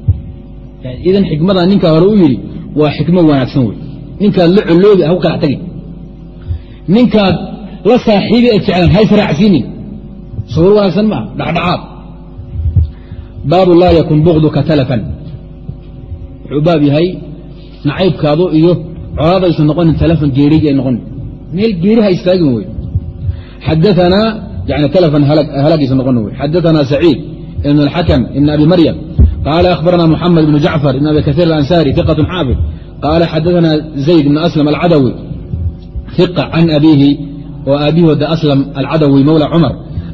idan xikmada ninkaa hore u yidhi waa xikmo wanaagsan wey ninkaad la coloobi ha ku kalax tagin ninkaad la saaxiibi ee jeclaan ha israacsiinin sawir wanaagsan maaha dhexdhexaad baabu laa yakun bukduka talafan. Wuxuu baab yahay nacaybkaadu iyo colaadaysu noqonin talafan geerigi ay noqonin meel geeri ha istaagin wey xadaanaa yani talafan halaagiisa noqon wey xadaanaa saciid ibn اlxakm ibn abi maryam. Qaala akhbarana muxamed ibn jacfar ibn abi kaiir alansari iqat xaafid. Qaala xadaana zayd ibn aslam alcadawi iqa can abiihi oo aabihi wada aslam alcadawi mawla cumar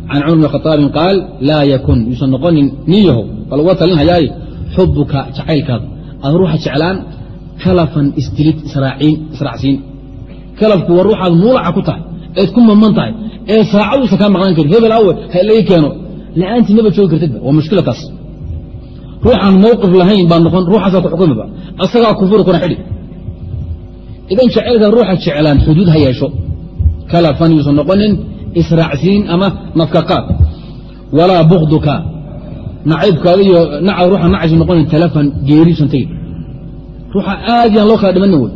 can cumar bn khaaabin qaal laa yakun yuusan noqonin niyaho bal uga talin hayaaye xubuka jacaylkaada aad ruuxa jeclaan kalafan isdilid israacsiin kalafku waa ruuxaad muulaca ku tahay eed ku maman tahay ee saacaduusa kaa maqnaan karin hebel awe ha laga keeno la'aantii maba joogi kartidba waa mushkila taas ruuxaan mawqif lahayn baa noqon ruuxaasaa ku idan jacaylka ruuxa jeclaan xuduud ha yeesho kalafan yuusan noqonin israacsiin ama nafkaqaad walaa bukduka nacaybkaada iyo naca ruuxa nacaysu noqonin talafan geeriusan tegin ruuxa aad yaan loo kala dhimanin wey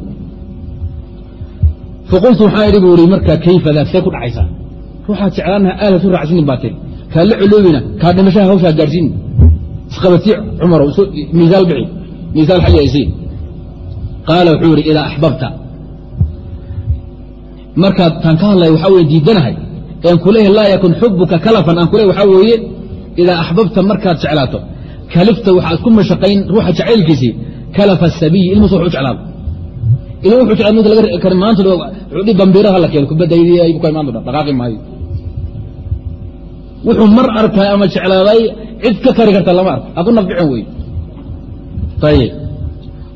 faqultu waxaa idhi buu ihi kayfa daak see ku dhacaysaa ruuxaad jeclaanaha aada su raacsinin baa tiri kaa la coloobina kaa dhimashaha hawshaa gaadhsiin isqabatii cumaro miisaal bixi miisaal xayi aysiin qaala wuxuu yidhi idaa axbabta markaad taan ka hadlaya waxaa weye diidanahay een kuleeyahy laa yakun xubuka kalafan aan kuleeyahy waxaa weeye idaa axbabta markaad jeclaato kalifta waxaad ku mashaqayn ruuxa jacaylkiisii kalafa sabiyi ilmuus wuxu jeclaado ilmu wuxuu jeclaad mid laga kari maanta wuxuu bambiiraha la keeno kubaddaydii ka imaan dhaqaaqi maayo. Wuxuu mar arkay ama jeclaaday cid ka kari karta lama arko ha ku nafbicin wey ayib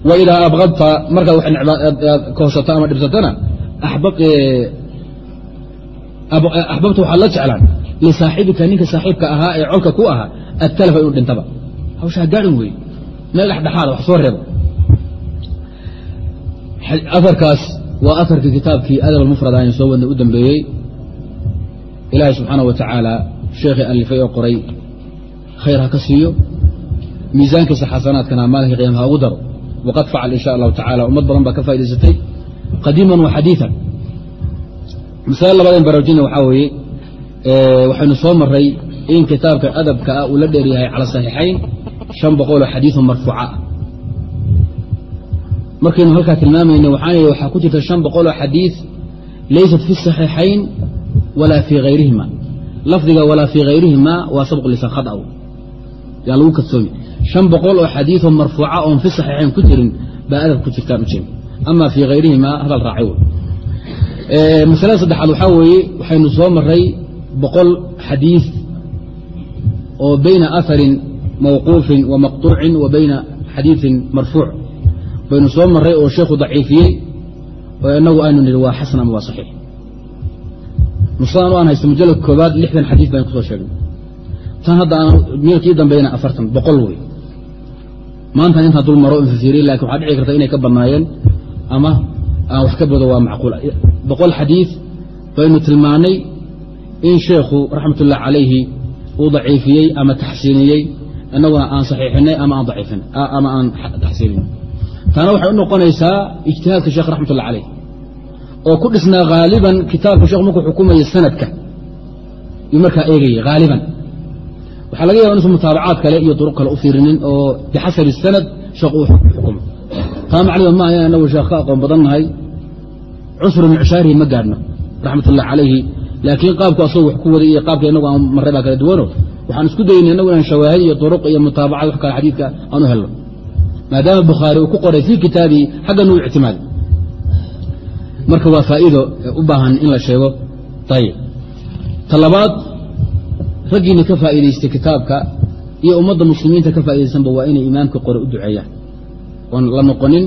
wa abqadta markaad wax kohsato ama dhibsatona axbabta waxaad la jeclaan lisaaxibika ninka saaxiibka ahaa ee colka ku ahaa adtalafa inuu dhintaba hawshaa gaadhin wey meel dhexdhexaada wax soo reebo aarkaas waa aarkii kitaabkii adab almufrad soo wadnay u dambeeyey ilaahay subxaana wa tacaala sheekhii alifay oo qoray khayr ha ka siiyo miisaankiisa xasanaadkana maalinka qiyama ha ugu daro waqad facal in sha allahu tacala ummad badan baa ka faa'idaysatay qadiiman wa xadiian masale labaadeen baraarujina waxaa weeye waxaynu soo maray in kitaabkan adabka ah uu la dheer yahay cala saxiixayn an boqoloo xadiiu marfuuca. Markaynu halkaa tilmaamayna waxaana waxaa ku jirta an boqoloo xadiid laysat fi saxiixayn walaa fii hayrihima lafdiga walaa fii hayrihima waa sabq lisan khadaw yaa lagu kadsoomi an boqol oo xadiioo marfuuca oon fi saxiixayn ku jirin baa adab ku jirtaan u ama fii hayrihima hadal raacay masalada saddexaad waxaa weeye waxaynu soo maray boqol xadiis oo bayna aharin mawquufin wa maqtuucin wa bayna xadiiin marfuuc. Baynu soo maray oo sheekhu daciifiyey oo inagu aynu nidhi waa xasan ama waa saxiix. Nusaan aan haysta mujalladka koobaad lixdan xadiis baynu ku soo sheegnay. Tan hadda meelkii dambeyna afartan boqol wey maantan intaa dul maro infafiiriye laakiin waxaa dhici karta inay ka badnaayeen ama aan wax ka bado waa macquul. Boqol xadiis baynu tilmaanay in sheekhu raxmat ullah calayhi uu daciifiyey ama taxsiiniyey inaguna aan saxiixinay ama ama aan taxsiinin taana waxay u noqonaysaa ijtihaadka sheekh raxmat ullah calayh oo ku dhisnaa haaliban kitaabka shekhu markuu xukumaya sanadka yuu markaa eegayay haaliban waxaa laga yaba inuusan mutaabacaad kale iyo duruq kale u fiirinin oo bixasabi sanad sheekh uu xukumo taa macnida maaha in anagu sheekh ka aqoon badan nahay cusru micsaarihi ma gaadhno raxmat ullah calayhi. Laakiin qaabku asagu wax ku waday iyo qaabka inagu aan marray baa kala duwano. Waxaan isku daynay inagu inaan shawaahid iyo duruq iyo mutaabacad wax kale xadiidka aan u helno. Maadaama bukhaari uu ku qoray fii kitaabihi xaggan uu ictimaaday. Marka waa faa'iido u baahan in la sheego. Ayib ta labaad raggiina ka faa'iidaystay kitaabka iyo ummadda muslimiinta ka faaidaysanba waa inay imaamka qore u duceeyaan oon la noqonin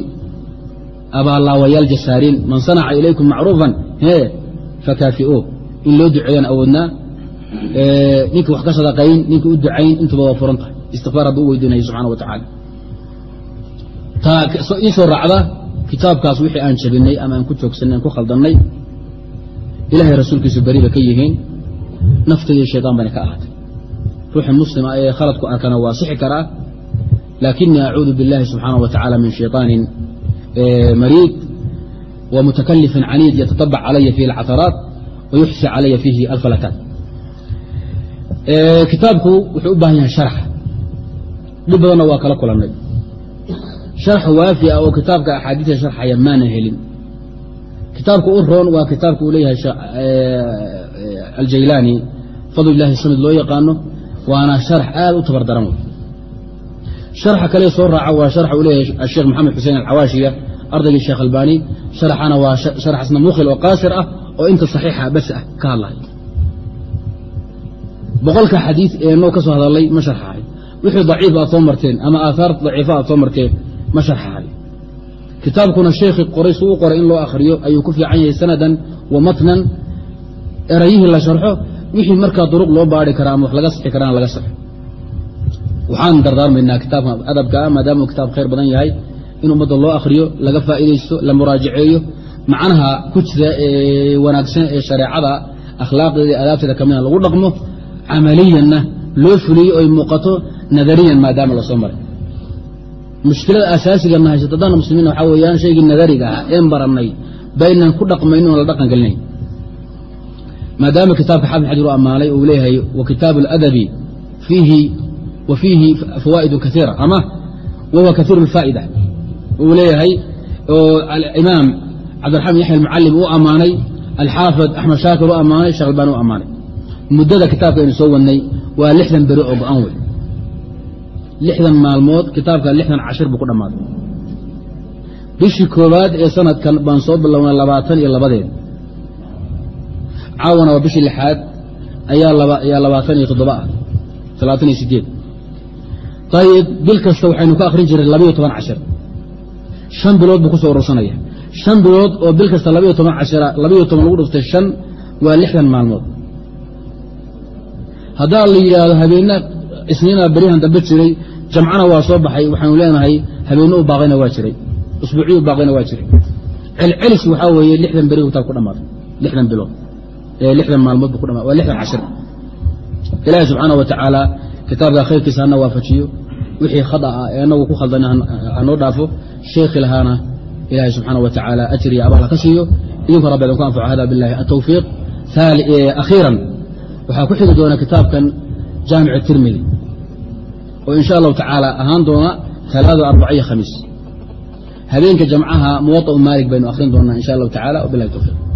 abaallaawayaal jasaariin man sanaca ilaykum macruufan hee fakaafi'uuh in loo duceeyaan awoodnaa ninka wax ka sadaqayn ninka u ducayn intuba waa furan tahay. Istikfaar hadduu u weydiinayo subxana wa tacala taa ii soo raacda kitaabkaas wixii aan jabinay ama aan ku joogsanay aan ku khaldannay ilahay rasuulkiisu beri ka yihiin naftayda shaydaan bayna ka ahaatay. Ruuxii muslima ee khaladku arkana waa sixi karaa laakinii acuudu biاllahi subxaanaه wa tacala min shayطaanin mariid wa mutakalifin caniid yatatabac calaya fihi اlcataraat wa yuxsi calaya fiihi alfalakaat kitaabku wuxuu u baahan yahay sharx dhib badanna waa kala kulannay sharx waafi ah oo kitaabka axaadiista sharxaya maana helin kitaabka u roon waa kitaabka uu leeyahay aljaylaani fadl ilahi samid loo yaqaano waana sharax aad u tabar daran wey sharxa kale soo raaca waa sharxa uu leeyahay asheekh maxamed xuseen alcawaashiya ardaygii sheekh albani sharaxana waa sharaxasna mukhil oo qaasir ah oo inta saxiixa bas ah ka hadlay boqolka xadiid ee noo ka soo hadalay ma sharxahay wixii daciif aad soo marteen ama aahaar daciifa aad soo marteen ma sharxahay kitaabkuna sheekhii qoray suu u qoray in loo akhriyo ayuu ku fiican yahay sanadan wa matnan erayihii la sharxo wixii markaa duruq loo baari karaa ama wax laga sixi karana laga saxo waxaan dardaarmaynaa kitaabka adabka ah maadaama uu kitaab khayr badan yahay in ummadda loo akhriyo laga faa'iidaysto la muraajaceeyo macnaha ku jira ee wanaagsan ee shareecada akhlaaqdeeda adaabteeda ka mida lagu dhaqmo camaliyanna loo fuliyo oy muuqato nadariyan maadaama la soo maray. Mushkilada asaasiganna haysata dana muslimiin waxaa weeyaan shaygii nadariga ah een barannay baynan ku dhaqmaynin oo la dhaqan gelinayn. Maadaama kitaabka xaafid xajar u ammaanay uu leeyahay wa kitaabu aladabi fiihi wa fiihi fawaa'idu kaiira ama wahuwa kaiiru alfaa'ida uu leeyahay oo alimaam cabdiraxmaan yaxya almucalim uu ammaanay alxaafid axmed shaakir u ammaanay sheekh albani u ammaanay. Muddada kitaabka aynu soo wadnay waa lixdan beri oo go-an wey lixdan maalmood kitaabka lixdan cashir buu ku dhammaaday bishii koowaad ee sanadkan baan soo bilownay labaatan iyo labadeed. Caawana waa bishii lixaad ayaa labaatan iyo toddoba ah. Talaatan iyo sideed ayib bil kasta waxaynu ka akhrin jiray labayo toban cashir. shan bilood buu ku soo urursanaya. shan bilood oo bil kasta labayo toban cashira labayo toban lagu dhuftay shan waa lixdan maalmood. Haddaa la yidhaahdo habeenna isniina beryahan dambe jiray jamcana waa soo baxay waxaanu leenahay habeenno u baaqayna waa jiray usbuuciy u baaqayna waa jiray. Celcelis waxaa weeye lixdan beri kitaab ku dhammaaday lixdan bilood. Lixdan maalmood buu ku dhamaad waa lixdan cashir. Ilaahi subxaana wa tacaala kitaabka khayrkiisa hana waafajiyo wixii khada ah ee anagu ku khaldana hanoo dhaafo sheekhi lahaana ilaahay subxaana wa tacaala iyo abaal ka siiyo. Idinku rabbi idinku anfaco hada billahi atawfiiq akhiiran waxaa ku xigi doona kitaabkan jaamic tirmidi oo insha allahu tacaala ahaan doona talaado arbaciyo khamiis. Habeenka jamcaha muwaطa'u maalik baynu akhrin doonaa insha allahu tacala wabilahi towfiiq